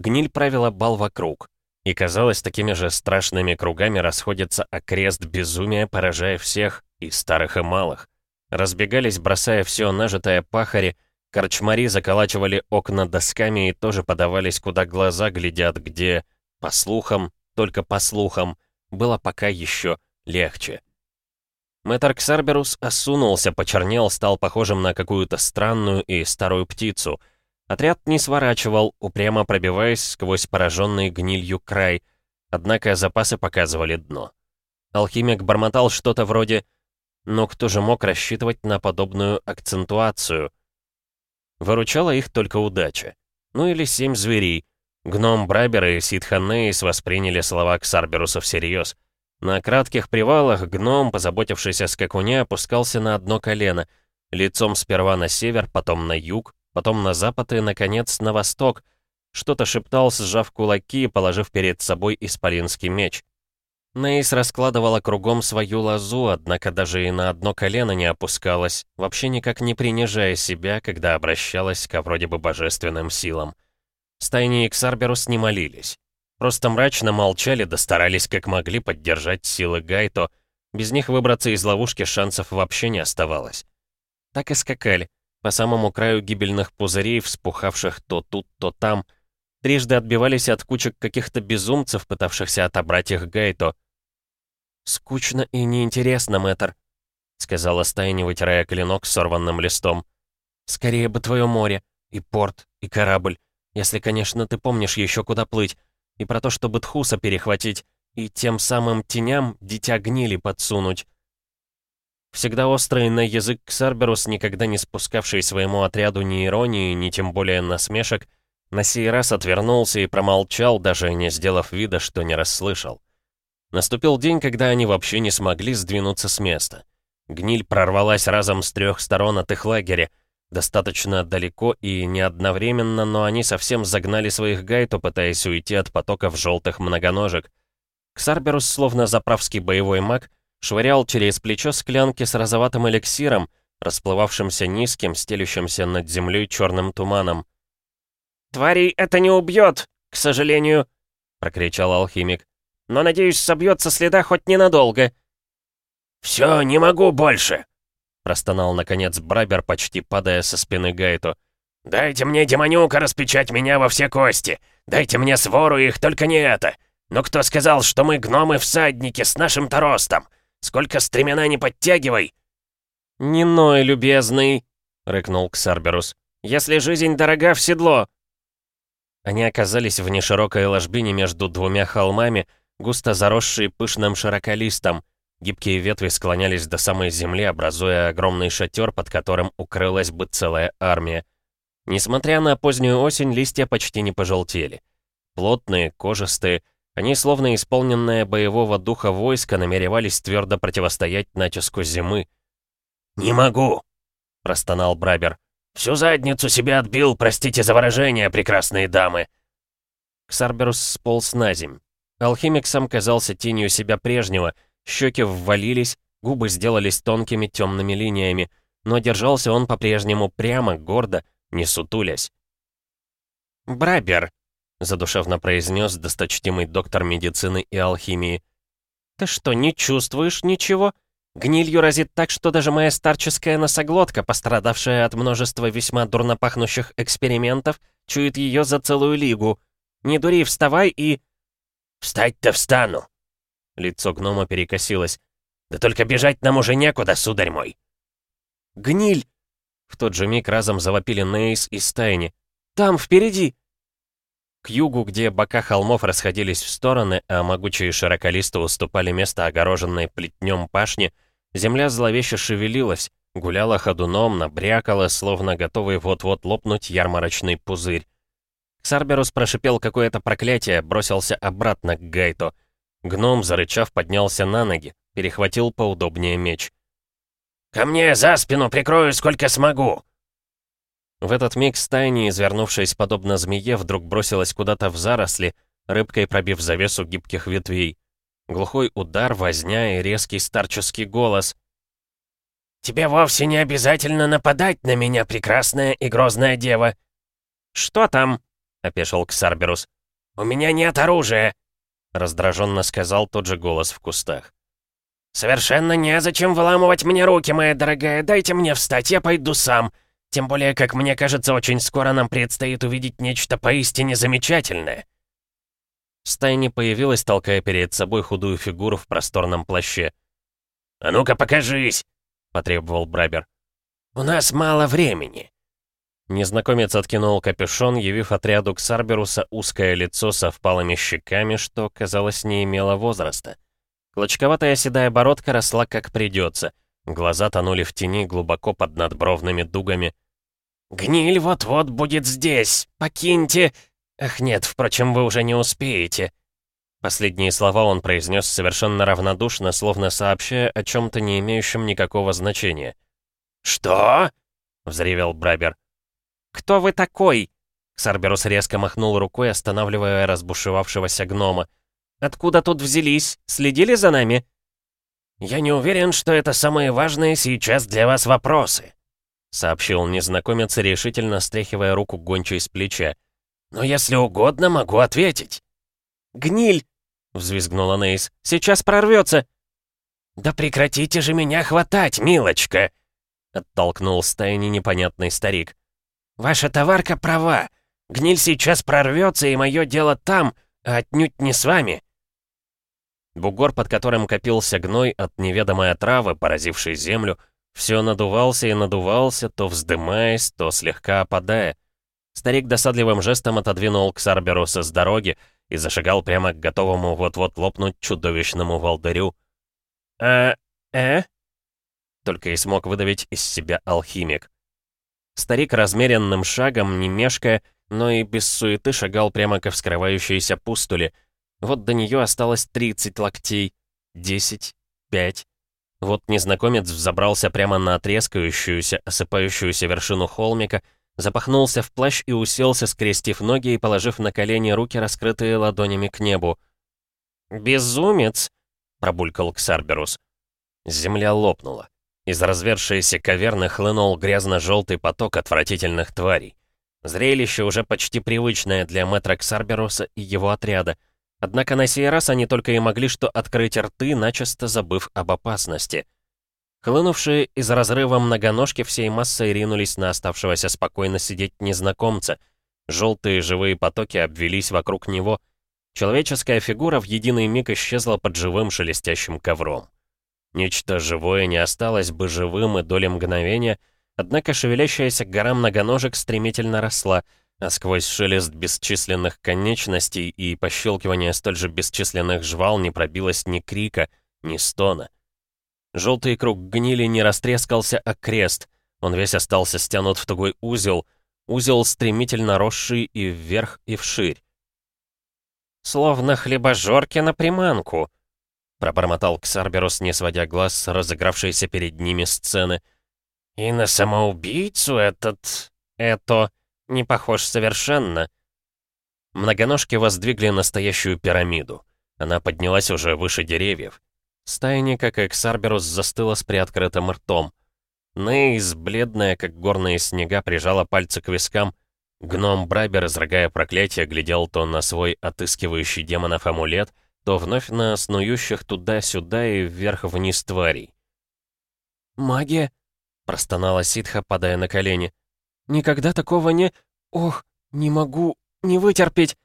Гниль правила бал вокруг. И казалось, такими же страшными кругами расходится окрест безумия, поражая всех, и старых, и малых. Разбегались, бросая все нажитое пахари, корчмари заколачивали окна досками и тоже подавались, куда глаза глядят, где, по слухам, только по слухам, было пока еще легче. Мэтр Ксарберус осунулся, почернел, стал похожим на какую-то странную и старую птицу. Отряд не сворачивал, упрямо пробиваясь сквозь пораженный гнилью край, однако запасы показывали дно. Алхимик бормотал что-то вроде «Но кто же мог рассчитывать на подобную акцентуацию?» Выручала их только удача. Ну или семь зверей, Гном Брабер и Сидханейс восприняли слова Ксарберуса всерьез. На кратких привалах гном, позаботившийся о скакуне, опускался на одно колено, лицом сперва на север, потом на юг, потом на запад и, наконец, на восток. Что-то шептал, сжав кулаки и положив перед собой исполинский меч. Нейс раскладывала кругом свою лозу, однако даже и на одно колено не опускалась, вообще никак не принижая себя, когда обращалась ко вроде бы божественным силам. Стайни и Ксарберус не молились. Просто мрачно молчали да старались как могли поддержать силы Гайто. Без них выбраться из ловушки шансов вообще не оставалось. Так и скакали, по самому краю гибельных пузырей, вспухавших то тут, то там. Трижды отбивались от кучек каких-то безумцев, пытавшихся отобрать их Гайто. «Скучно и неинтересно, мэтр», — сказала Стайни, вытирая клинок сорванным листом. «Скорее бы твое море, и порт, и корабль. Если, конечно, ты помнишь еще куда плыть. И про то, чтобы Тхуса перехватить. И тем самым теням дитя гнили подсунуть. Всегда острый на язык Ксарберус, никогда не спускавший своему отряду ни иронии, ни тем более насмешек, на сей раз отвернулся и промолчал, даже не сделав вида, что не расслышал. Наступил день, когда они вообще не смогли сдвинуться с места. Гниль прорвалась разом с трех сторон от их лагеря, Достаточно далеко и не одновременно, но они совсем загнали своих гайто, пытаясь уйти от потоков желтых многоножек. Ксарберус, словно заправский боевой маг, швырял через плечо склянки с розоватым эликсиром, расплывавшимся низким, стелющимся над землей черным туманом. «Тварей это не убьет, к сожалению!» — прокричал алхимик. «Но, надеюсь, собьется следа хоть ненадолго». «Все, не могу больше!» Простонал, наконец, Брабер, почти падая со спины Гайто. «Дайте мне, демонюка, распечать меня во все кости! Дайте мне свору их, только не это! Но кто сказал, что мы гномы-всадники с нашим-то ростом? Сколько стремена не подтягивай!» «Не ной, любезный!» — рыкнул Ксарберус. «Если жизнь дорога, в седло!» Они оказались в неширокой ложбине между двумя холмами, густо заросшей пышным широколистом. Гибкие ветви склонялись до самой земли, образуя огромный шатер, под которым укрылась бы целая армия. Несмотря на позднюю осень, листья почти не пожелтели. Плотные, кожистые, они, словно исполненные боевого духа войска, намеревались твердо противостоять натиску зимы. «Не могу!» — простонал Брабер. «Всю задницу себе отбил, простите за выражение, прекрасные дамы!» Ксарберус сполз на земь. Алхимик сам казался тенью себя прежнего, щеки ввалились, губы сделались тонкими темными линиями, но держался он по-прежнему прямо, гордо, не сутулясь. «Брабер», — задушевно произнес досточтимый доктор медицины и алхимии, «ты что, не чувствуешь ничего? Гнилью разит так, что даже моя старческая носоглотка, пострадавшая от множества весьма дурно пахнущих экспериментов, чует ее за целую лигу. Не дури, вставай и...» «Встать-то встану!» Лицо гнома перекосилось. «Да только бежать нам уже некуда, сударь мой!» «Гниль! В тот же миг разом завопили Нейс и Стайни. «Там, впереди!» К югу, где бока холмов расходились в стороны, а могучие широколисты уступали место огороженной плетнем пашни, земля зловеще шевелилась, гуляла ходуном, набрякала, словно готовый вот-вот лопнуть ярмарочный пузырь. Ксарберус прошипел какое-то проклятие, бросился обратно к Гайту. Гном, зарычав, поднялся на ноги, перехватил поудобнее меч. «Ко мне за спину прикрою, сколько смогу!» В этот миг стайни, извернувшись подобно змее, вдруг бросилась куда-то в заросли, рыбкой пробив завесу гибких ветвей. Глухой удар, возня и резкий старческий голос. «Тебе вовсе не обязательно нападать на меня, прекрасная и грозная дева!» «Что там?» — опешил Ксарберус. «У меня нет оружия!» — раздраженно сказал тот же голос в кустах. «Совершенно незачем выламывать мне руки, моя дорогая. Дайте мне встать, я пойду сам. Тем более, как мне кажется, очень скоро нам предстоит увидеть нечто поистине замечательное». Стая не появилась, толкая перед собой худую фигуру в просторном плаще. «А ну-ка, покажись!» — потребовал Брабер. «У нас мало времени». Незнакомец откинул капюшон, явив отряду Ксарберуса узкое лицо со впалыми щеками, что, казалось, не имело возраста. Клочковатая седая бородка росла как придется. Глаза тонули в тени глубоко под надбровными дугами. «Гниль вот-вот будет здесь! Покиньте!» «Ах нет, впрочем, вы уже не успеете!» Последние слова он произнес совершенно равнодушно, словно сообщая о чем-то не имеющем никакого значения. «Что?» — взревел Брабер. «Кто вы такой?» Сарберус резко махнул рукой, останавливая разбушевавшегося гнома. Откуда тут взялись? Следили за нами?» «Я не уверен, что это самые важные сейчас для вас вопросы», сообщил незнакомец, решительно стряхивая руку гончей с плеча. «Но если угодно, могу ответить». «Гниль!» — взвизгнула Нейс. «Сейчас прорвется!» «Да прекратите же меня хватать, милочка!» — оттолкнул стайни непонятный старик. «Ваша товарка права. Гниль сейчас прорвется, и мое дело там, а отнюдь не с вами. Бугор, под которым копился гной от неведомой отравы, поразившей землю, все надувался и надувался, то вздымаясь, то слегка опадая. Старик досадливым жестом отодвинул Ксарберуса с дороги и зашагал прямо к готовому вот-вот лопнуть чудовищному волдырю. «Э... э?» Только и смог выдавить из себя алхимик. Старик размеренным шагом, не мешкая, но и без суеты шагал прямо ко вскрывающейся пустуле — вот до нее осталось 30 локтей, 10, 5. Вот незнакомец взобрался прямо на отрезкающуюся, осыпающуюся вершину холмика, запахнулся в плащ и уселся, скрестив ноги и положив на колени руки, раскрытые ладонями к небу. «Безумец!» — пробулькал Ксарберус. Земля лопнула. Из развершейся каверны хлынул грязно-желтый поток отвратительных тварей. Зрелище уже почти привычное для мэтра Ксарберуса и его отряда — Однако на сей раз они только и могли что открыть рты, начисто забыв об опасности. Хлынувшие из разрыва многоножки всей массой ринулись на оставшегося спокойно сидеть незнакомца. Желтые живые потоки обвелись вокруг него. Человеческая фигура в единый миг исчезла под живым шелестящим ковром. Нечто живое не осталось бы живым и доли мгновения, однако шевелящаяся гора многоножек стремительно росла, а сквозь шелест бесчисленных конечностей и пощелкивание столь же бесчисленных жвал не пробилось ни крика, ни стона. Желтый круг гнили не растрескался, а крест. Он весь остался стянут в тугой узел, узел стремительно росший и вверх, и вширь. «Словно хлебожорки на приманку», Пробормотал Ксарберус, не сводя глаз с разыгравшейся перед ними сцены. «И на самоубийцу этот... это... не похож совершенно». Многоножки воздвигли настоящую пирамиду. Она поднялась уже выше деревьев. Стайни, как и Ксарберус, застыла с приоткрытым ртом. Нейс, бледная, как горные снега, прижала пальцы к вискам. Гном Брайбер, изрыгая проклятие, глядел то на свой отыскивающий демонов амулет, то вновь на снующих туда-сюда и вверх-вниз тварей. «Магия?» — простонала ситха, падая на колени. «Никогда такого не... Ох, не могу, не вытерпеть!»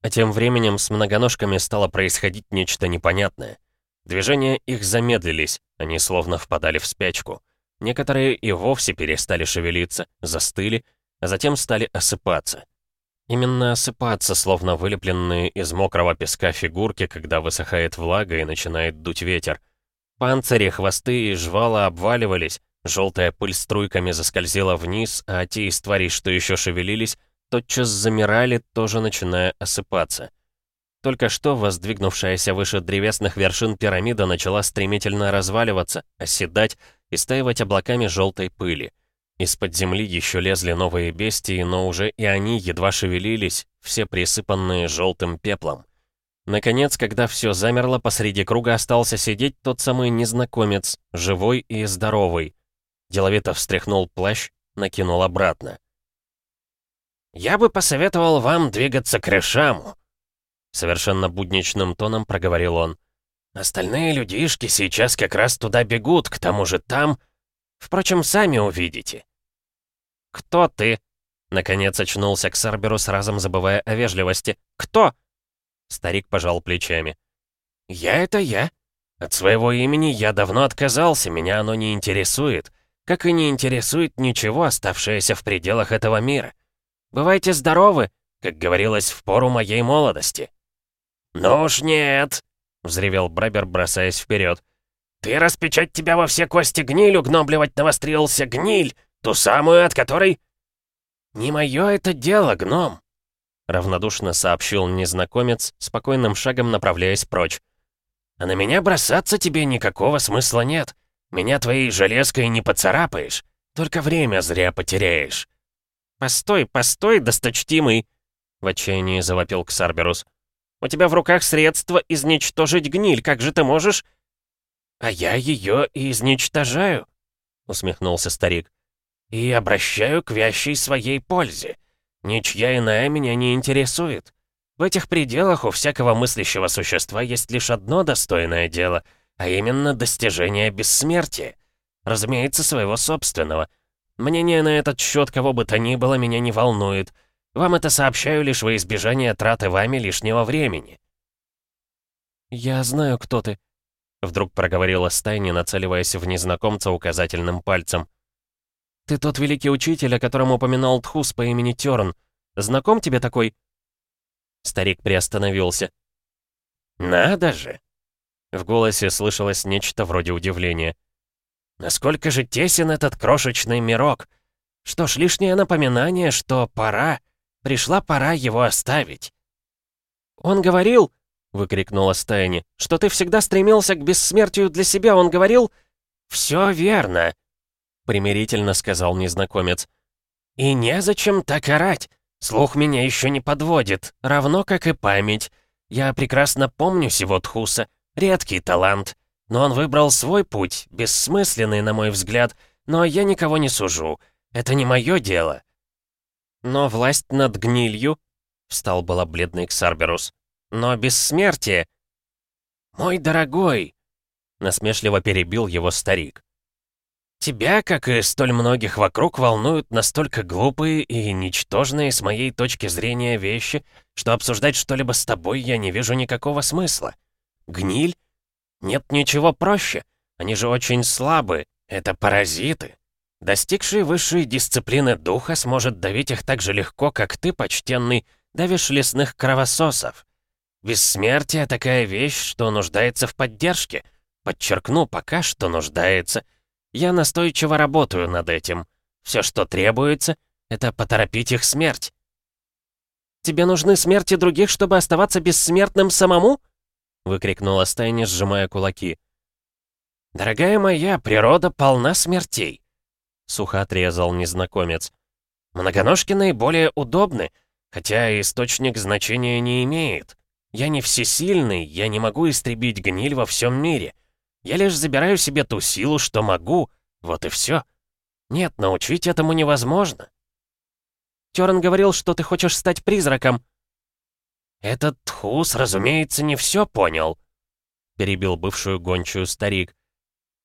А тем временем с многоножками стало происходить нечто непонятное. Движения их замедлились, они словно впадали в спячку. Некоторые и вовсе перестали шевелиться, застыли, а затем стали осыпаться. Именно осыпаться, словно вылепленные из мокрого песка фигурки, когда высыхает влага и начинает дуть ветер. Панцири, хвосты и жвала обваливались, желтая пыль струйками заскользила вниз, а те из тварей, что еще шевелились, тотчас замирали, тоже начиная осыпаться. Только что воздвигнувшаяся выше древесных вершин пирамида начала стремительно разваливаться, оседать и стаивать облаками желтой пыли. Из-под земли еще лезли новые бестии, но уже и они едва шевелились, все присыпанные желтым пеплом. Наконец, когда все замерло, посреди круга остался сидеть тот самый незнакомец, живой и здоровый. Деловито встряхнул плащ, накинул обратно. «Я бы посоветовал вам двигаться к Решаму», — совершенно будничным тоном проговорил он. «Остальные людишки сейчас как раз туда бегут, к тому же там...» Впрочем, сами увидите». «Кто ты?» Наконец очнулся Ксарберус, разом забывая о вежливости. «Кто?» Старик пожал плечами. «Я — это я. От своего имени я давно отказался, меня оно не интересует. Как и не интересует ничего, оставшееся в пределах этого мира. Бывайте здоровы, как говорилось в пору моей молодости». «Ну уж нет!» — взревел Брабер, бросаясь вперед. «Ты распечать тебя во все кости гнилю гноблевать навострился, гниль! Ту самую, от которой...» «Не мое это дело, гном!» Равнодушно сообщил незнакомец, спокойным шагом направляясь прочь. «А на меня бросаться тебе никакого смысла нет. Меня твоей железкой не поцарапаешь. Только время зря потеряешь». «Постой, постой, досточтимый!» В отчаянии завопил Ксарберус. «У тебя в руках средства изничтожить гниль, как же ты можешь...» «А я ее и изничтожаю», — усмехнулся старик. «И обращаю к вящей своей пользе. Ничья иная меня не интересует. В этих пределах у всякого мыслящего существа есть лишь одно достойное дело, а именно достижение бессмертия. Разумеется, своего собственного. Мнение на этот счет кого бы то ни было меня не волнует. Вам это сообщаю лишь во избежание траты вами лишнего времени». «Я знаю, кто ты», Вдруг проговорила Стайни, нацеливаясь в незнакомца указательным пальцем. «Ты тот великий учитель, о котором упоминал Тхус по имени Терн. Знаком тебе такой?» Старик приостановился. «Надо же!» В голосе слышалось нечто вроде удивления. «Насколько же тесен этот крошечный мирок! Что ж, лишнее напоминание, что пора, пришла пора его оставить!» «Он говорил...» — выкрикнула Стайни. «Что ты всегда стремился к бессмертию для себя, он говорил...» «Все верно», — примирительно сказал незнакомец. «И незачем так орать. Слух меня еще не подводит, равно как и память. Я прекрасно помню сего Тхуса, редкий талант. Но он выбрал свой путь, бессмысленный, на мой взгляд, но я никого не сужу. Это не мое дело». «Но власть над гнилью...» — встал было бледный Ксарберус. Но бессмертие... «Мой дорогой!» — насмешливо перебил его старик. Тебя, как и столь многих вокруг, волнуют настолько глупые и ничтожные с моей точки зрения вещи, что обсуждать что-либо с тобой я не вижу никакого смысла. Гниль? Нет ничего проще. Они же очень слабы. Это паразиты. Достигший высшей дисциплины духа сможет давить их так же легко, как ты, почтенный, давишь лесных кровососов. Бессмертие — такая вещь, что нуждается в поддержке. Подчеркну, пока что нуждается — я настойчиво работаю над этим. Все, что требуется, это поторопить их смерть. «Тебе нужны смерти других, чтобы оставаться бессмертным самому?» — выкрикнула Стайни, сжимая кулаки. «Дорогая моя, природа полна смертей», — сухо отрезал незнакомец. «Многоножки наиболее удобны, хотя источник значения не имеет. Я не всесильный, я не могу истребить гниль во всем мире. Я лишь забираю себе ту силу, что могу, вот и все. Нет, научить этому невозможно. Терн говорил, что ты хочешь стать призраком. Этот Тхус, разумеется, не все понял, перебил бывшую гончую старик.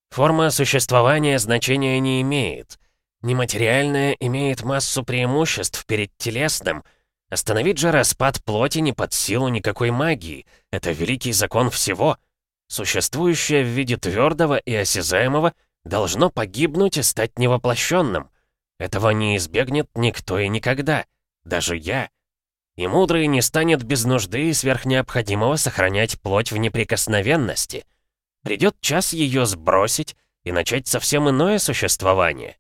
Форма существования значения не имеет. Нематериальное имеет массу преимуществ перед телесным. Остановить же распад плоти не под силу никакой магии. Это великий закон всего — Существующее в виде твердого и осязаемого должно погибнуть и стать невоплощенным. Этого не избегнет никто и никогда, даже я. И мудрый не станет без нужды и сверхнеобходимого сохранять плоть в неприкосновенности. Придет час ее сбросить и начать совсем иное существование.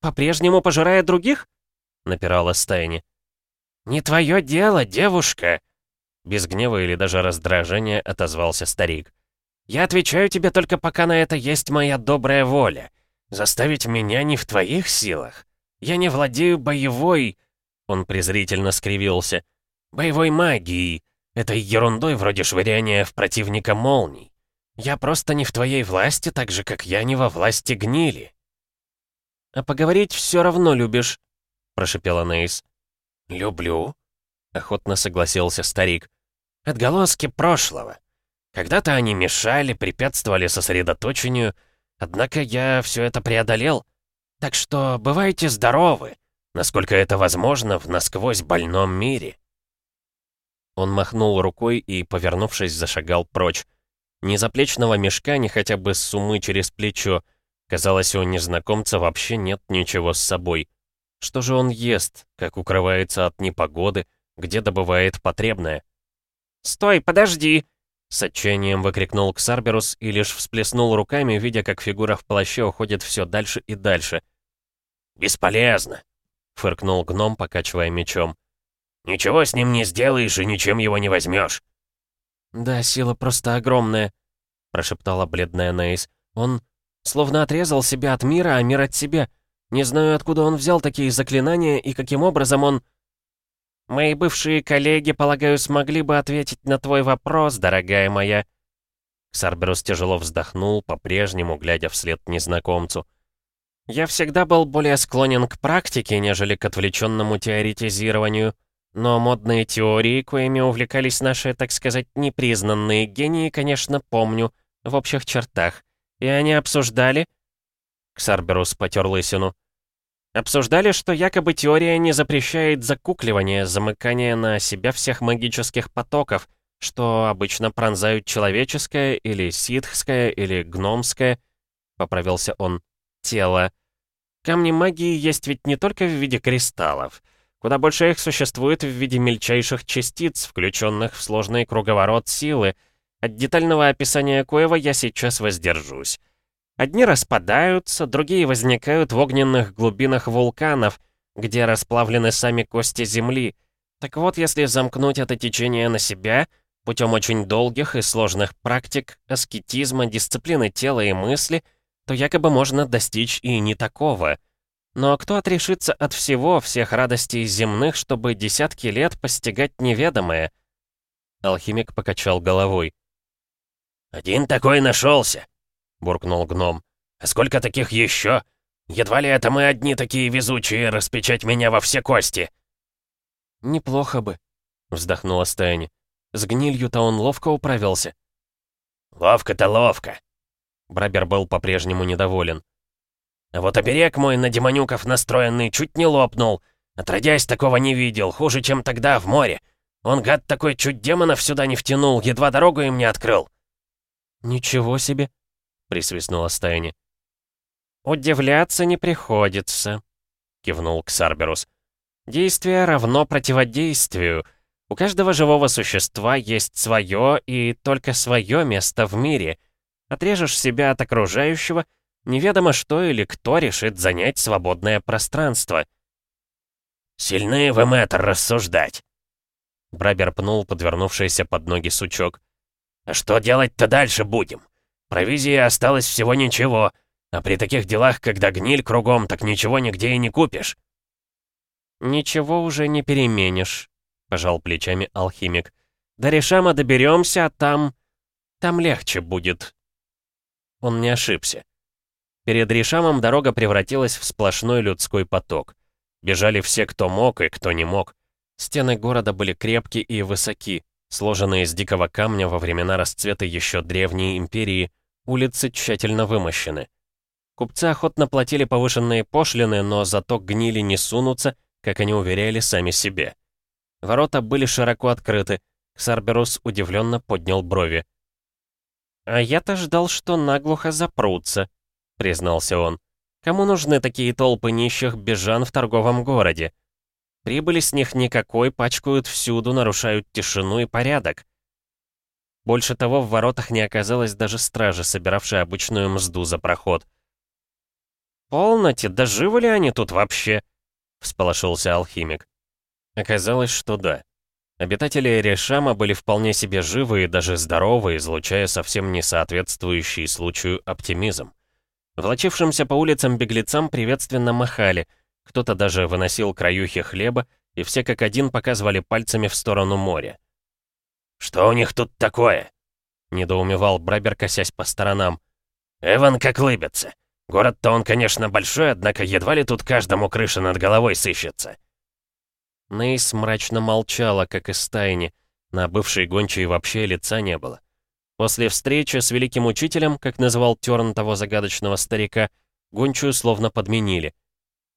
«По-прежнему пожирая других?» — напирала Стайни. «Не твое дело, девушка!» Без гнева или даже раздражения отозвался старик. «Я отвечаю тебе только пока на это есть моя добрая воля. Заставить меня не в твоих силах. Я не владею боевой...» Он презрительно скривился. «Боевой магией. Этой ерундой вроде швыряния в противника молний. Я просто не в твоей власти, так же, как я не во власти гнили». «А поговорить все равно любишь», — прошепела Нейс. «Люблю», — охотно согласился старик. «Отголоски прошлого. Когда-то они мешали, препятствовали сосредоточению, однако я все это преодолел. Так что бывайте здоровы, насколько это возможно в насквозь больном мире». Он махнул рукой и, повернувшись, зашагал прочь. Ни заплечного мешка, ни хотя бы суммы через плечо. Казалось, у незнакомца вообще нет ничего с собой. Что же он ест, как укрывается от непогоды, где добывает потребное. «Стой, подожди!» С отчаянием выкрикнул Ксарберус и лишь всплеснул руками, видя, как фигура в плаще уходит все дальше и дальше. «Бесполезно!» — фыркнул гном, покачивая мечом. «Ничего с ним не сделаешь и ничем его не возьмешь. «Да, сила просто огромная», — прошептала бледная Нейс. «Он словно отрезал себя от мира, а мир от себя. Не знаю, откуда он взял такие заклинания и каким образом он...» Мои бывшие коллеги, полагаю, смогли бы ответить на твой вопрос, дорогая моя». Ксарберус тяжело вздохнул, по-прежнему глядя вслед незнакомцу. «Я всегда был более склонен к практике, нежели к отвлеченному теоретизированию. Но модные теории, коими увлекались наши, так сказать, непризнанные гении, конечно, помню, в общих чертах. И они обсуждали...» Ксарберус потер лысину. Обсуждали, что якобы теория не запрещает закукливание, замыкание на себя всех магических потоков, что обычно пронзают человеческое или ситхское или гномское, поправился он, тело. Камни магии есть ведь не только в виде кристаллов. Куда больше их существует в виде мельчайших частиц, включенных в сложный круговорот силы. От детального описания коего я сейчас воздержусь. Одни распадаются, другие возникают в огненных глубинах вулканов, где расплавлены сами кости Земли. Так вот, если замкнуть это течение на себя, путем очень долгих и сложных практик, аскетизма, дисциплины тела и мысли, то якобы можно достичь и не такого. Но кто отрешится от всего, всех радостей земных, чтобы десятки лет постигать неведомое? Алхимик покачал головой. «Один такой нашелся. — буркнул гном. «А сколько таких еще? Едва ли это мы одни такие везучие, распечать меня во все кости!» «Неплохо бы», — вздохнула Стэнни. «С гнилью-то он ловко управился». «Ловко-то ловко!» Брабер был по-прежнему недоволен. Вот оберег мой на демонюков настроенный чуть не лопнул. Отродясь, такого не видел, хуже, чем тогда в море. Он, гад такой, чуть демонов сюда не втянул, едва дорогу им не открыл». «Ничего себе!» — присвистнула Стайни. «Удивляться не приходится», — кивнул Ксарберус. «Действие равно противодействию. У каждого живого существа есть свое и только свое место в мире. Отрежешь себя от окружающего, неведомо что или кто решит занять свободное пространство». «Сильны вы, мэтр, рассуждать!» Брабер пнул подвернувшийся под ноги сучок. «А что делать-то дальше будем? Провизии осталось всего ничего, а при таких делах, когда гниль кругом, так ничего нигде и не купишь». «Ничего уже не переменишь», — пожал плечами алхимик. «До Решама доберемся, а там... там легче будет». Он не ошибся. Перед Решамом дорога превратилась в сплошной людской поток. Бежали все, кто мог и кто не мог. Стены города были крепки и высоки, сложенные из дикого камня во времена расцвета еще древней империи, улицы тщательно вымощены. Купцы охотно платили повышенные пошлины, но зато гнили не сунутся, как они уверяли сами себе. Ворота были широко открыты. Ксарберус удивленно поднял брови. «А я-то ждал, что наглухо запрутся», — признался он. «Кому нужны такие толпы нищих бежан в торговом городе? Прибыли с них никакой, пачкают всюду, нарушают тишину и порядок. Больше того, в воротах не оказалось даже стражи, собиравшей обычную мзду за проход. «Полноте, да живы они тут вообще?» — всполошился алхимик. Оказалось, что да. Обитатели Решама были вполне себе живы и даже здоровы, излучая совсем не соответствующий случаю оптимизм. Влочившимся по улицам беглецам приветственно махали — кто-то даже выносил краюхи хлеба, и все как один показывали пальцами в сторону моря. «Что у них тут такое?» — недоумевал Брабер, косясь по сторонам. «Эван как лыбится. Город-то он, конечно, большой, однако едва ли тут каждому крыша над головой сыщется». Нейс мрачно молчала, как и стайни. На бывшей гончей вообще лица не было. После встречи с великим учителем, как называл Терн того загадочного старика, гончую словно подменили.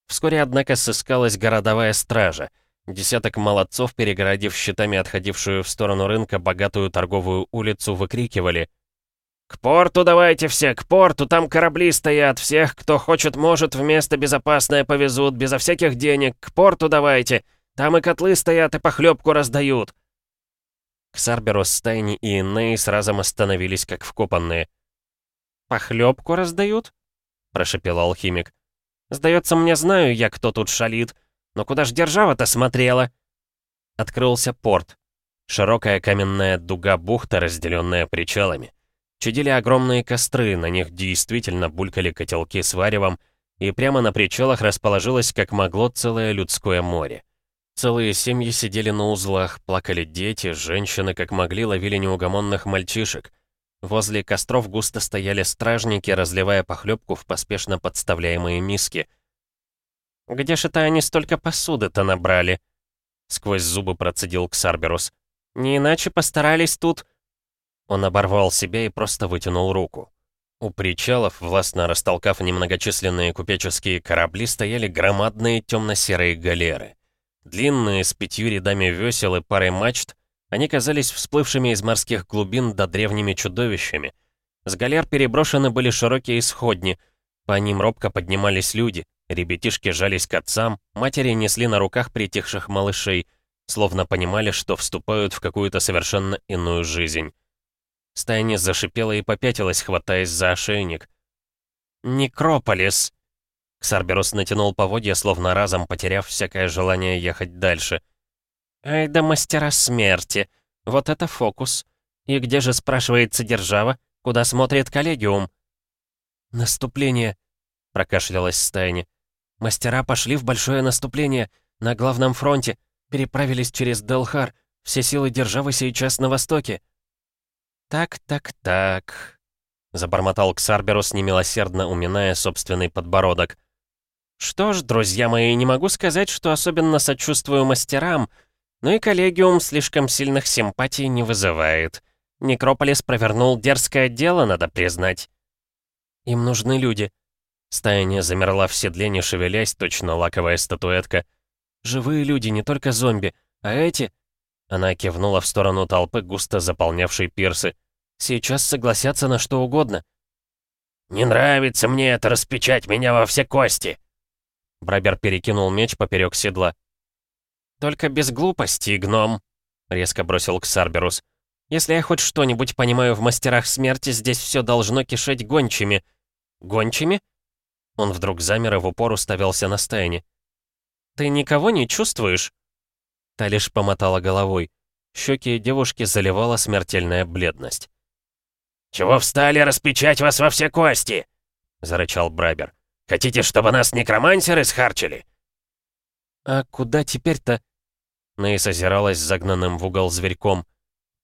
Вскоре, однако, сыскалась городовая стража. Десяток молодцов, перегородив щитами отходившую в сторону рынка богатую торговую улицу, выкрикивали «К порту давайте все, к порту, там корабли стоят, всех, кто хочет, может, в место безопасное повезут, безо всяких денег, к порту давайте, там и котлы стоят, и похлебку раздают». Ксарберус, Стайни и Нейс разом остановились, как вкопанные. «Похлебку раздают?» — прошепел алхимик. Сдается мне, знаю я, кто тут шалит. Но куда ж держава-то смотрела?» Открылся порт. Широкая каменная дуга бухта, разделенная причалами. Чудили огромные костры, на них действительно булькали котелки с варевом, и прямо на причалах расположилось, как могло, целое людское море. Целые семьи сидели на узлах, плакали дети, женщины, как могли, ловили неугомонных мальчишек — Возле костров густо стояли стражники, разливая похлебку в поспешно подставляемые миски. «Где ж это они столько посуды-то набрали?» Сквозь зубы процедил Ксарберус. «Не иначе постарались тут...» Он оборвал себя и просто вытянул руку. У причалов, властно растолкав немногочисленные купеческие корабли, стояли громадные темно-серые галеры. Длинные, с пятью рядами весел и парой мачт, они казались всплывшими из морских глубин до древними чудовищами. С галер переброшены были широкие сходни. По ним робко поднимались люди. Ребятишки жались к отцам, матери несли на руках притихших малышей, словно понимали, что вступают в какую-то совершенно иную жизнь. Стайни зашипела и попятилась, хватаясь за ошейник. «Некрополис!» Ксарберус натянул поводья, словно разом потеряв всякое желание ехать дальше — «Ай да мастера смерти! Вот это фокус! И где же, спрашивается, держава? Куда смотрит коллегиум?» «Наступление!» — прокашлялась Стайни. «Мастера пошли в большое наступление. На главном фронте. Переправились через Делхар. Все силы державы сейчас на востоке». «Так, так, так...» — забормотал Ксарберус, немилосердно уминая собственный подбородок. «Что ж, друзья мои, не могу сказать, что особенно сочувствую мастерам, но и коллегиум слишком сильных симпатий не вызывает. Некрополис провернул дерзкое дело, надо признать. Им нужны люди. Стая не замерла в седле, не шевелясь, точно лаковая статуэтка. «Живые люди, не только зомби. А эти...» Она кивнула в сторону толпы, густо заполнявшей пирсы. «Сейчас согласятся на что угодно». «Не нравится мне это распечать меня во все кости!» Брабер перекинул меч поперек седла. «Только без глупости, гном!» — резко бросил Ксарберус. «Если я хоть что-нибудь понимаю в мастерах смерти, здесь все должно кишеть гончими». «Гончими?» Он вдруг замер и в упор уставился на стайне. «Ты никого не чувствуешь?» Та лишь помотала головой. Щеки девушки заливала смертельная бледность. «Чего встали распечать вас во все кости?» — зарычал Брабер. «Хотите, чтобы нас некромансеры схарчили?» «А куда теперь-то?» Нейс озиралась загнанным в угол зверьком.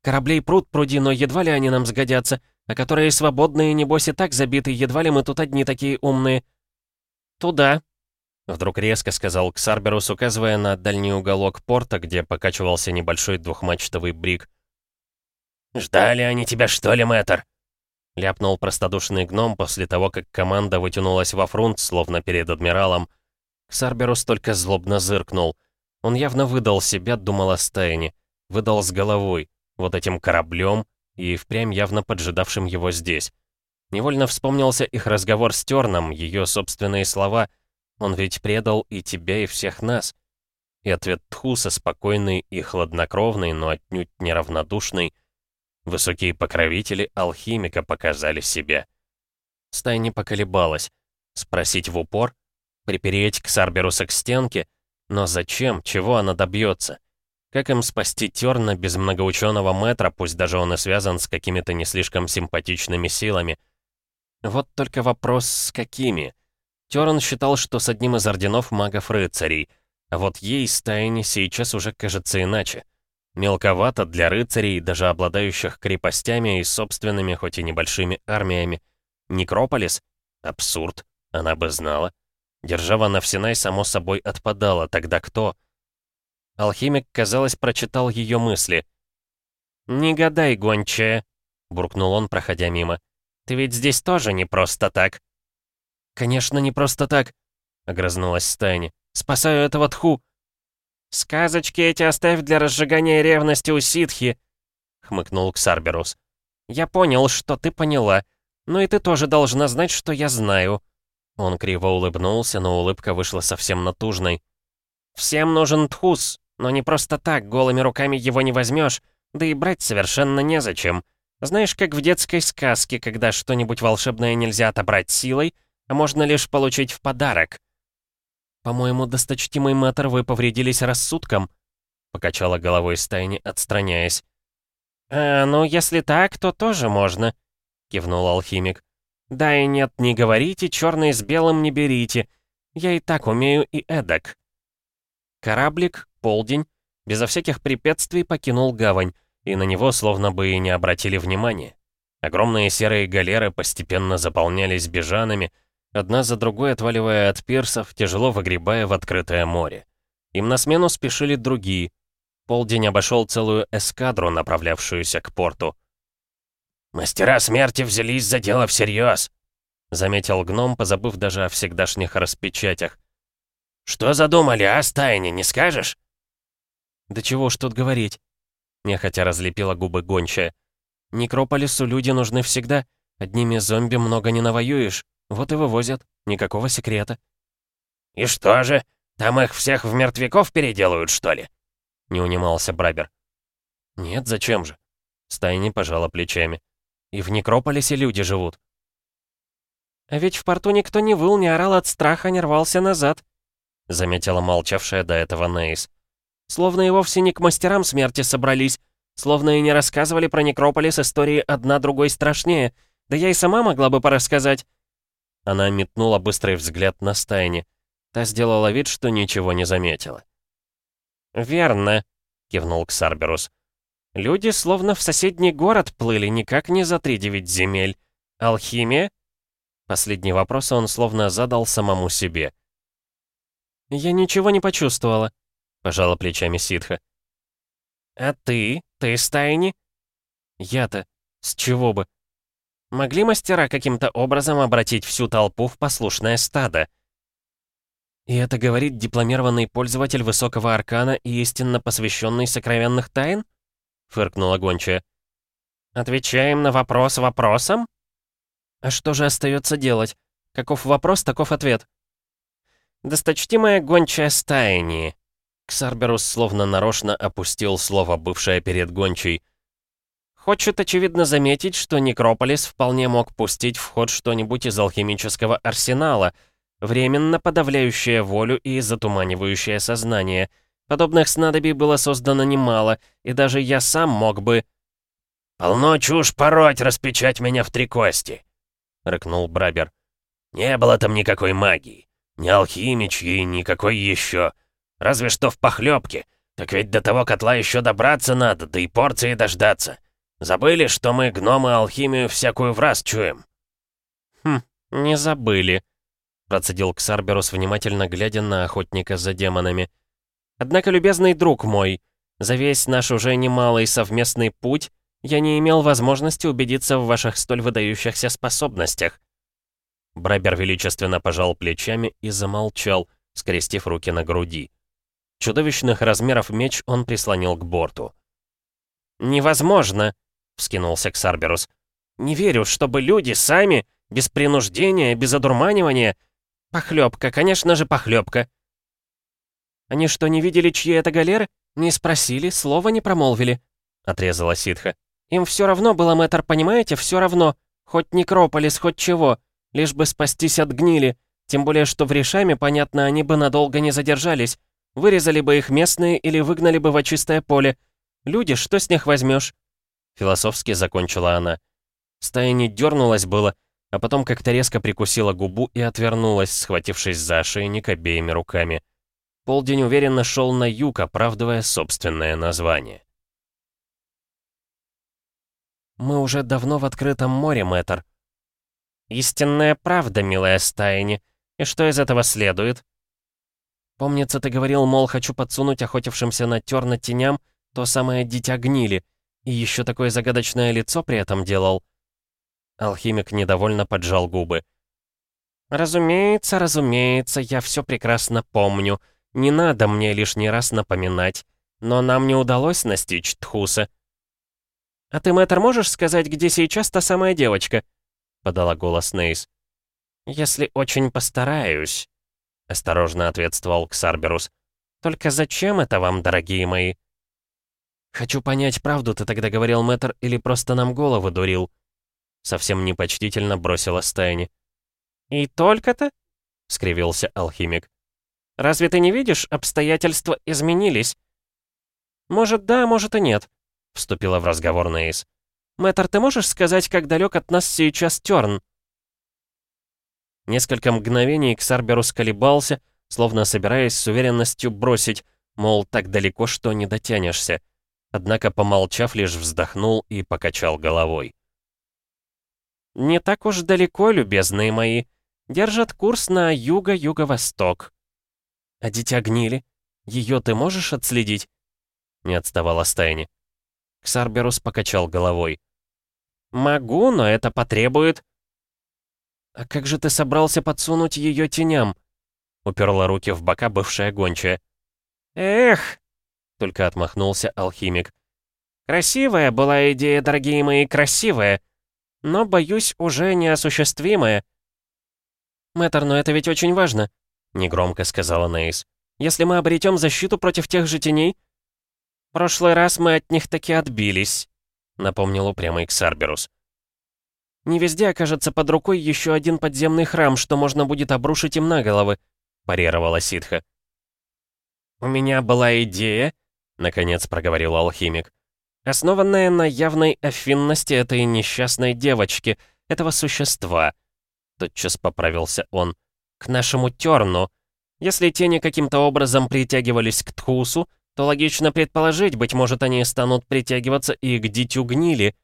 «Кораблей пруд пруди, но едва ли они нам сгодятся, а которые свободные, небось, и так забиты, едва ли мы тут одни такие умные». «Туда», Вдруг резко сказал Ксарберус, указывая на дальний уголок порта, где покачивался небольшой двухмачтовый брик. «Ждали они тебя, что ли, мэтр?» Ляпнул простодушный гном после того, как команда вытянулась во фрунт, словно перед адмиралом. Ксарберус только злобно зыркнул. Он явно выдал себя, думал о стаяне. Выдал с головой, вот этим кораблем и впрямь явно поджидавшим его здесь. Невольно вспомнился их разговор с Терном, ее собственные слова — он ведь предал и тебя, и всех нас. И ответ Тхуса спокойный и хладнокровный, но отнюдь неравнодушный. Высокие покровители алхимика показали себя. Стая не поколебалась. Спросить в упор? Припереть к Сарберуса к стенке? Но зачем? Чего она добьется? Как им спасти Терна без многоученого мэтра, пусть даже он и связан с какими-то не слишком симпатичными силами? Вот только вопрос, с какими? Терн считал, что с одним из орденов магов-рыцарей, а вот ей стаяне сейчас уже кажется иначе. Мелковато для рыцарей, даже обладающих крепостями и собственными, хоть и небольшими армиями. Некрополис? Абсурд, она бы знала. Держава Навсинай, само собой, отпадала, тогда кто? Алхимик, казалось, прочитал ее мысли. «Не гадай, гончая», — буркнул он, проходя мимо. «Ты ведь здесь тоже не просто так». «Конечно, не просто так», — огрызнулась Стайни. «Спасаю этого тху». «Сказочки эти оставь для разжигания ревности у ситхи», — хмыкнул Ксарберус. «Я понял, что ты поняла. Но и ты тоже должна знать, что я знаю». Он криво улыбнулся, но улыбка вышла совсем натужной. «Всем нужен тхус, но не просто так, голыми руками его не возьмешь, да и брать совершенно незачем. Знаешь, как в детской сказке, когда что-нибудь волшебное нельзя отобрать силой, а можно лишь получить в подарок. «По-моему, досточтимый мэтр, вы повредились рассудком», — покачала головой Стайни, отстраняясь. «А, ну, если так, то тоже можно», — кивнул алхимик. «Да и нет, не говорите, черный с белым не берите. Я и так умею и эдак». Кораблик, полдень, безо всяких препятствий покинул гавань, и на него словно бы и не обратили внимания. Огромные серые галеры постепенно заполнялись бежанами, одна за другой отваливая от пирсов, тяжело выгребая в открытое море. Им на смену спешили другие. Полдень обошел целую эскадру, направлявшуюся к порту. «Мастера смерти взялись за дело всерьез», — заметил гном, позабыв даже о всегдашних распечатях. «Что задумали, а, стайни, не скажешь?» «Да чего ж тут говорить?» Нехотя разлепила губы гончая. «Некрополису люди нужны всегда. Одними зомби много не навоюешь. Вот и вывозят. Никакого секрета. «И что же, там их всех в мертвяков переделают, что ли?» Не унимался Брабер. «Нет, зачем же?» Стайни пожала плечами. «И в Некрополисе люди живут». «А ведь в порту никто не выл, не орал от страха, не рвался назад», заметила молчавшая до этого Нейс. «Словно и вовсе не к мастерам смерти собрались, словно и не рассказывали про Некрополис истории одна другой страшнее. Да я и сама могла бы порассказать. Она метнула быстрый взгляд на Стайни. Та сделала вид, что ничего не заметила. «Верно», — кивнул Ксарберус. «Люди словно в соседний город плыли, никак не за три девять земель. Алхимия?» Последний вопрос он словно задал самому себе. «Я ничего не почувствовала», — пожала плечами ситха. «А ты? Ты Стайни?» «Я-то? С чего бы?» Могли мастера каким-то образом обратить всю толпу в послушное стадо? И это говорит дипломированный пользователь высокого аркана и истинно посвященный сокровенных тайн? Фыркнула гончая. Отвечаем на вопрос вопросом? А что же остается делать? Каков вопрос, таков ответ. Досточтимая гончая стаяни. Ксарберус словно нарочно опустил слово, бывшее перед гончей. Хочет, очевидно, заметить, что Некрополис вполне мог пустить в ход что-нибудь из алхимического арсенала, временно подавляющее волю и затуманивающее сознание. Подобных снадобий было создано немало, и даже я сам мог бы... «Полно чушь пороть, распечать меня в три кости!» — рыкнул Брабер. «Не было там никакой магии, ни алхимичьей, никакой еще. Разве что в похлебке. Так ведь до того котла еще добраться надо, да и порции дождаться. Забыли, что мы, гномы, алхимию всякую в раз чуем?» «Хм, не забыли», — процедил Ксарберус, внимательно глядя на охотника за демонами. «Однако, любезный друг мой, за весь наш уже немалый совместный путь я не имел возможности убедиться в ваших столь выдающихся способностях». Брабер величественно пожал плечами и замолчал, скрестив руки на груди. Чудовищных размеров меч он прислонил к борту. «Невозможно!» Вскинулся Ксарберус. «Не верю, чтобы люди сами, без принуждения, без одурманивания... Похлебка, конечно же, похлебка!» «Они что, не видели, чьи это галеры? Не спросили, слова не промолвили?» — отрезала ситха. «Им все равно было, мэтр, понимаете, все равно. Хоть некрополис, хоть чего. Лишь бы спастись от гнили. Тем более, что в Решаме, понятно, они бы надолго не задержались. Вырезали бы их местные или выгнали бы в чистое поле. Люди, что с них возьмешь? Философски закончила она. Стая не дернулась было, а потом как-то резко прикусила губу и отвернулась, схватившись за ошейник обеими руками. Полдень уверенно шел на юг, оправдывая собственное название. «Мы уже давно в открытом море, мэтр». «Истинная правда, милая Стайни. И что из этого следует?» «Помнится, ты говорил, мол, хочу подсунуть охотившимся на терна теням то самое дитя гнили. И еще такое загадочное лицо при этом делал. Алхимик недовольно поджал губы. «Разумеется, разумеется, я все прекрасно помню. Не надо мне лишний раз напоминать. Но нам не удалось настичь Тхуса». «А ты, мэтр, можешь сказать, где сейчас та самая девочка?» — подала голос Нейс. «Если очень постараюсь», — осторожно ответствовал Ксарберус. «Только зачем это вам, дорогие мои?» «Хочу понять, правду ты тогда говорил, мэтр, или просто нам голову дурил?» Совсем непочтительно бросила Стайни. «И только-то?» — скривился алхимик. «Разве ты не видишь, обстоятельства изменились?» «Может, да, может и нет», — вступила в разговор Нейс. «Мэтр, ты можешь сказать, как далек от нас сейчас Тёрн?» Несколько мгновений Ксарберус колебался, словно собираясь с уверенностью бросить, мол, так далеко, что не дотянешься. Однако, помолчав, лишь вздохнул и покачал головой. «Не так уж далеко, любезные мои. Держат курс на юго-юго-восток». «А дитя гнили? Ее ты можешь отследить?» Не отставала Стайни. Ксарберус покачал головой. «Могу, но это потребует...» «А как же ты собрался подсунуть ее теням?» Уперла руки в бока бывшая гончая. «Эх!» Только отмахнулся алхимик. «Красивая была идея, дорогие мои, красивая. Но, боюсь, уже неосуществимая». «Мэтр, но это ведь очень важно», — негромко сказала Нейс. «Если мы обретем защиту против тех же теней...» «Прошлый раз мы от них таки отбились», — напомнил упрямый Ксарберус. «Не везде окажется под рукой еще один подземный храм, что можно будет обрушить им на головы», — парировала ситха. «У меня была идея», наконец проговорил алхимик. «Основанная на явной афинности этой несчастной девочки, этого существа». Тотчас поправился он. «К нашему терну. Если тени каким-то образом притягивались к Тхусу, то логично предположить, быть может, они станут притягиваться и к дитю гнили».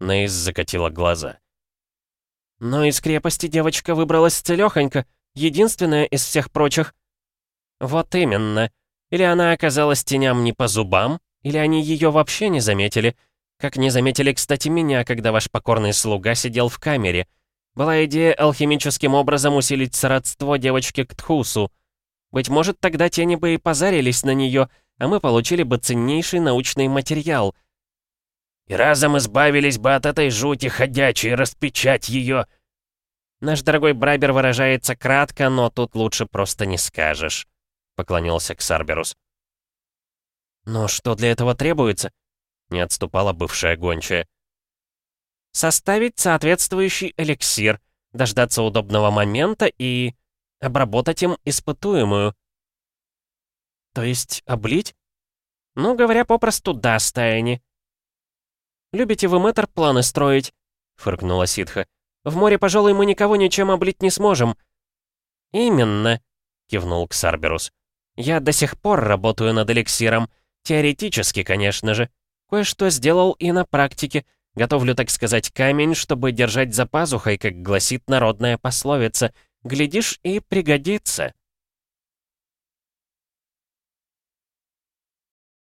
Нейс закатила глаза. «Но из крепости девочка выбралась целёхонько, единственная из всех прочих». «Вот именно. Или она оказалась теням не по зубам, или они ее вообще не заметили. Как не заметили, кстати, меня, когда ваш покорный слуга сидел в камере. Была идея алхимическим образом усилить сродство девочки к Тхусу. Быть может, тогда тени бы и позарились на нее, а мы получили бы ценнейший научный материал. И разом избавились бы от этой жути ходячей, распечать ее. Наш дорогой Брайбер выражается кратко, но тут лучше просто не скажешь, поклонился Ксарберус. Но что для этого требуется? Не отступала бывшая гончая. Составить соответствующий эликсир, дождаться удобного момента и... обработать им испытуемую. То есть облить? Ну, говоря попросту, да, стаяни. «Любите вы, мэтр, планы строить?» — фыркнула ситха. «В море, пожалуй, мы никого ничем облить не сможем». «Именно», — кивнул Ксарберус. «Я до сих пор работаю над эликсиром. Теоретически, конечно же. Кое-что сделал и на практике. Готовлю, так сказать, камень, чтобы держать за пазухой, как гласит народная пословица. Глядишь, и пригодится».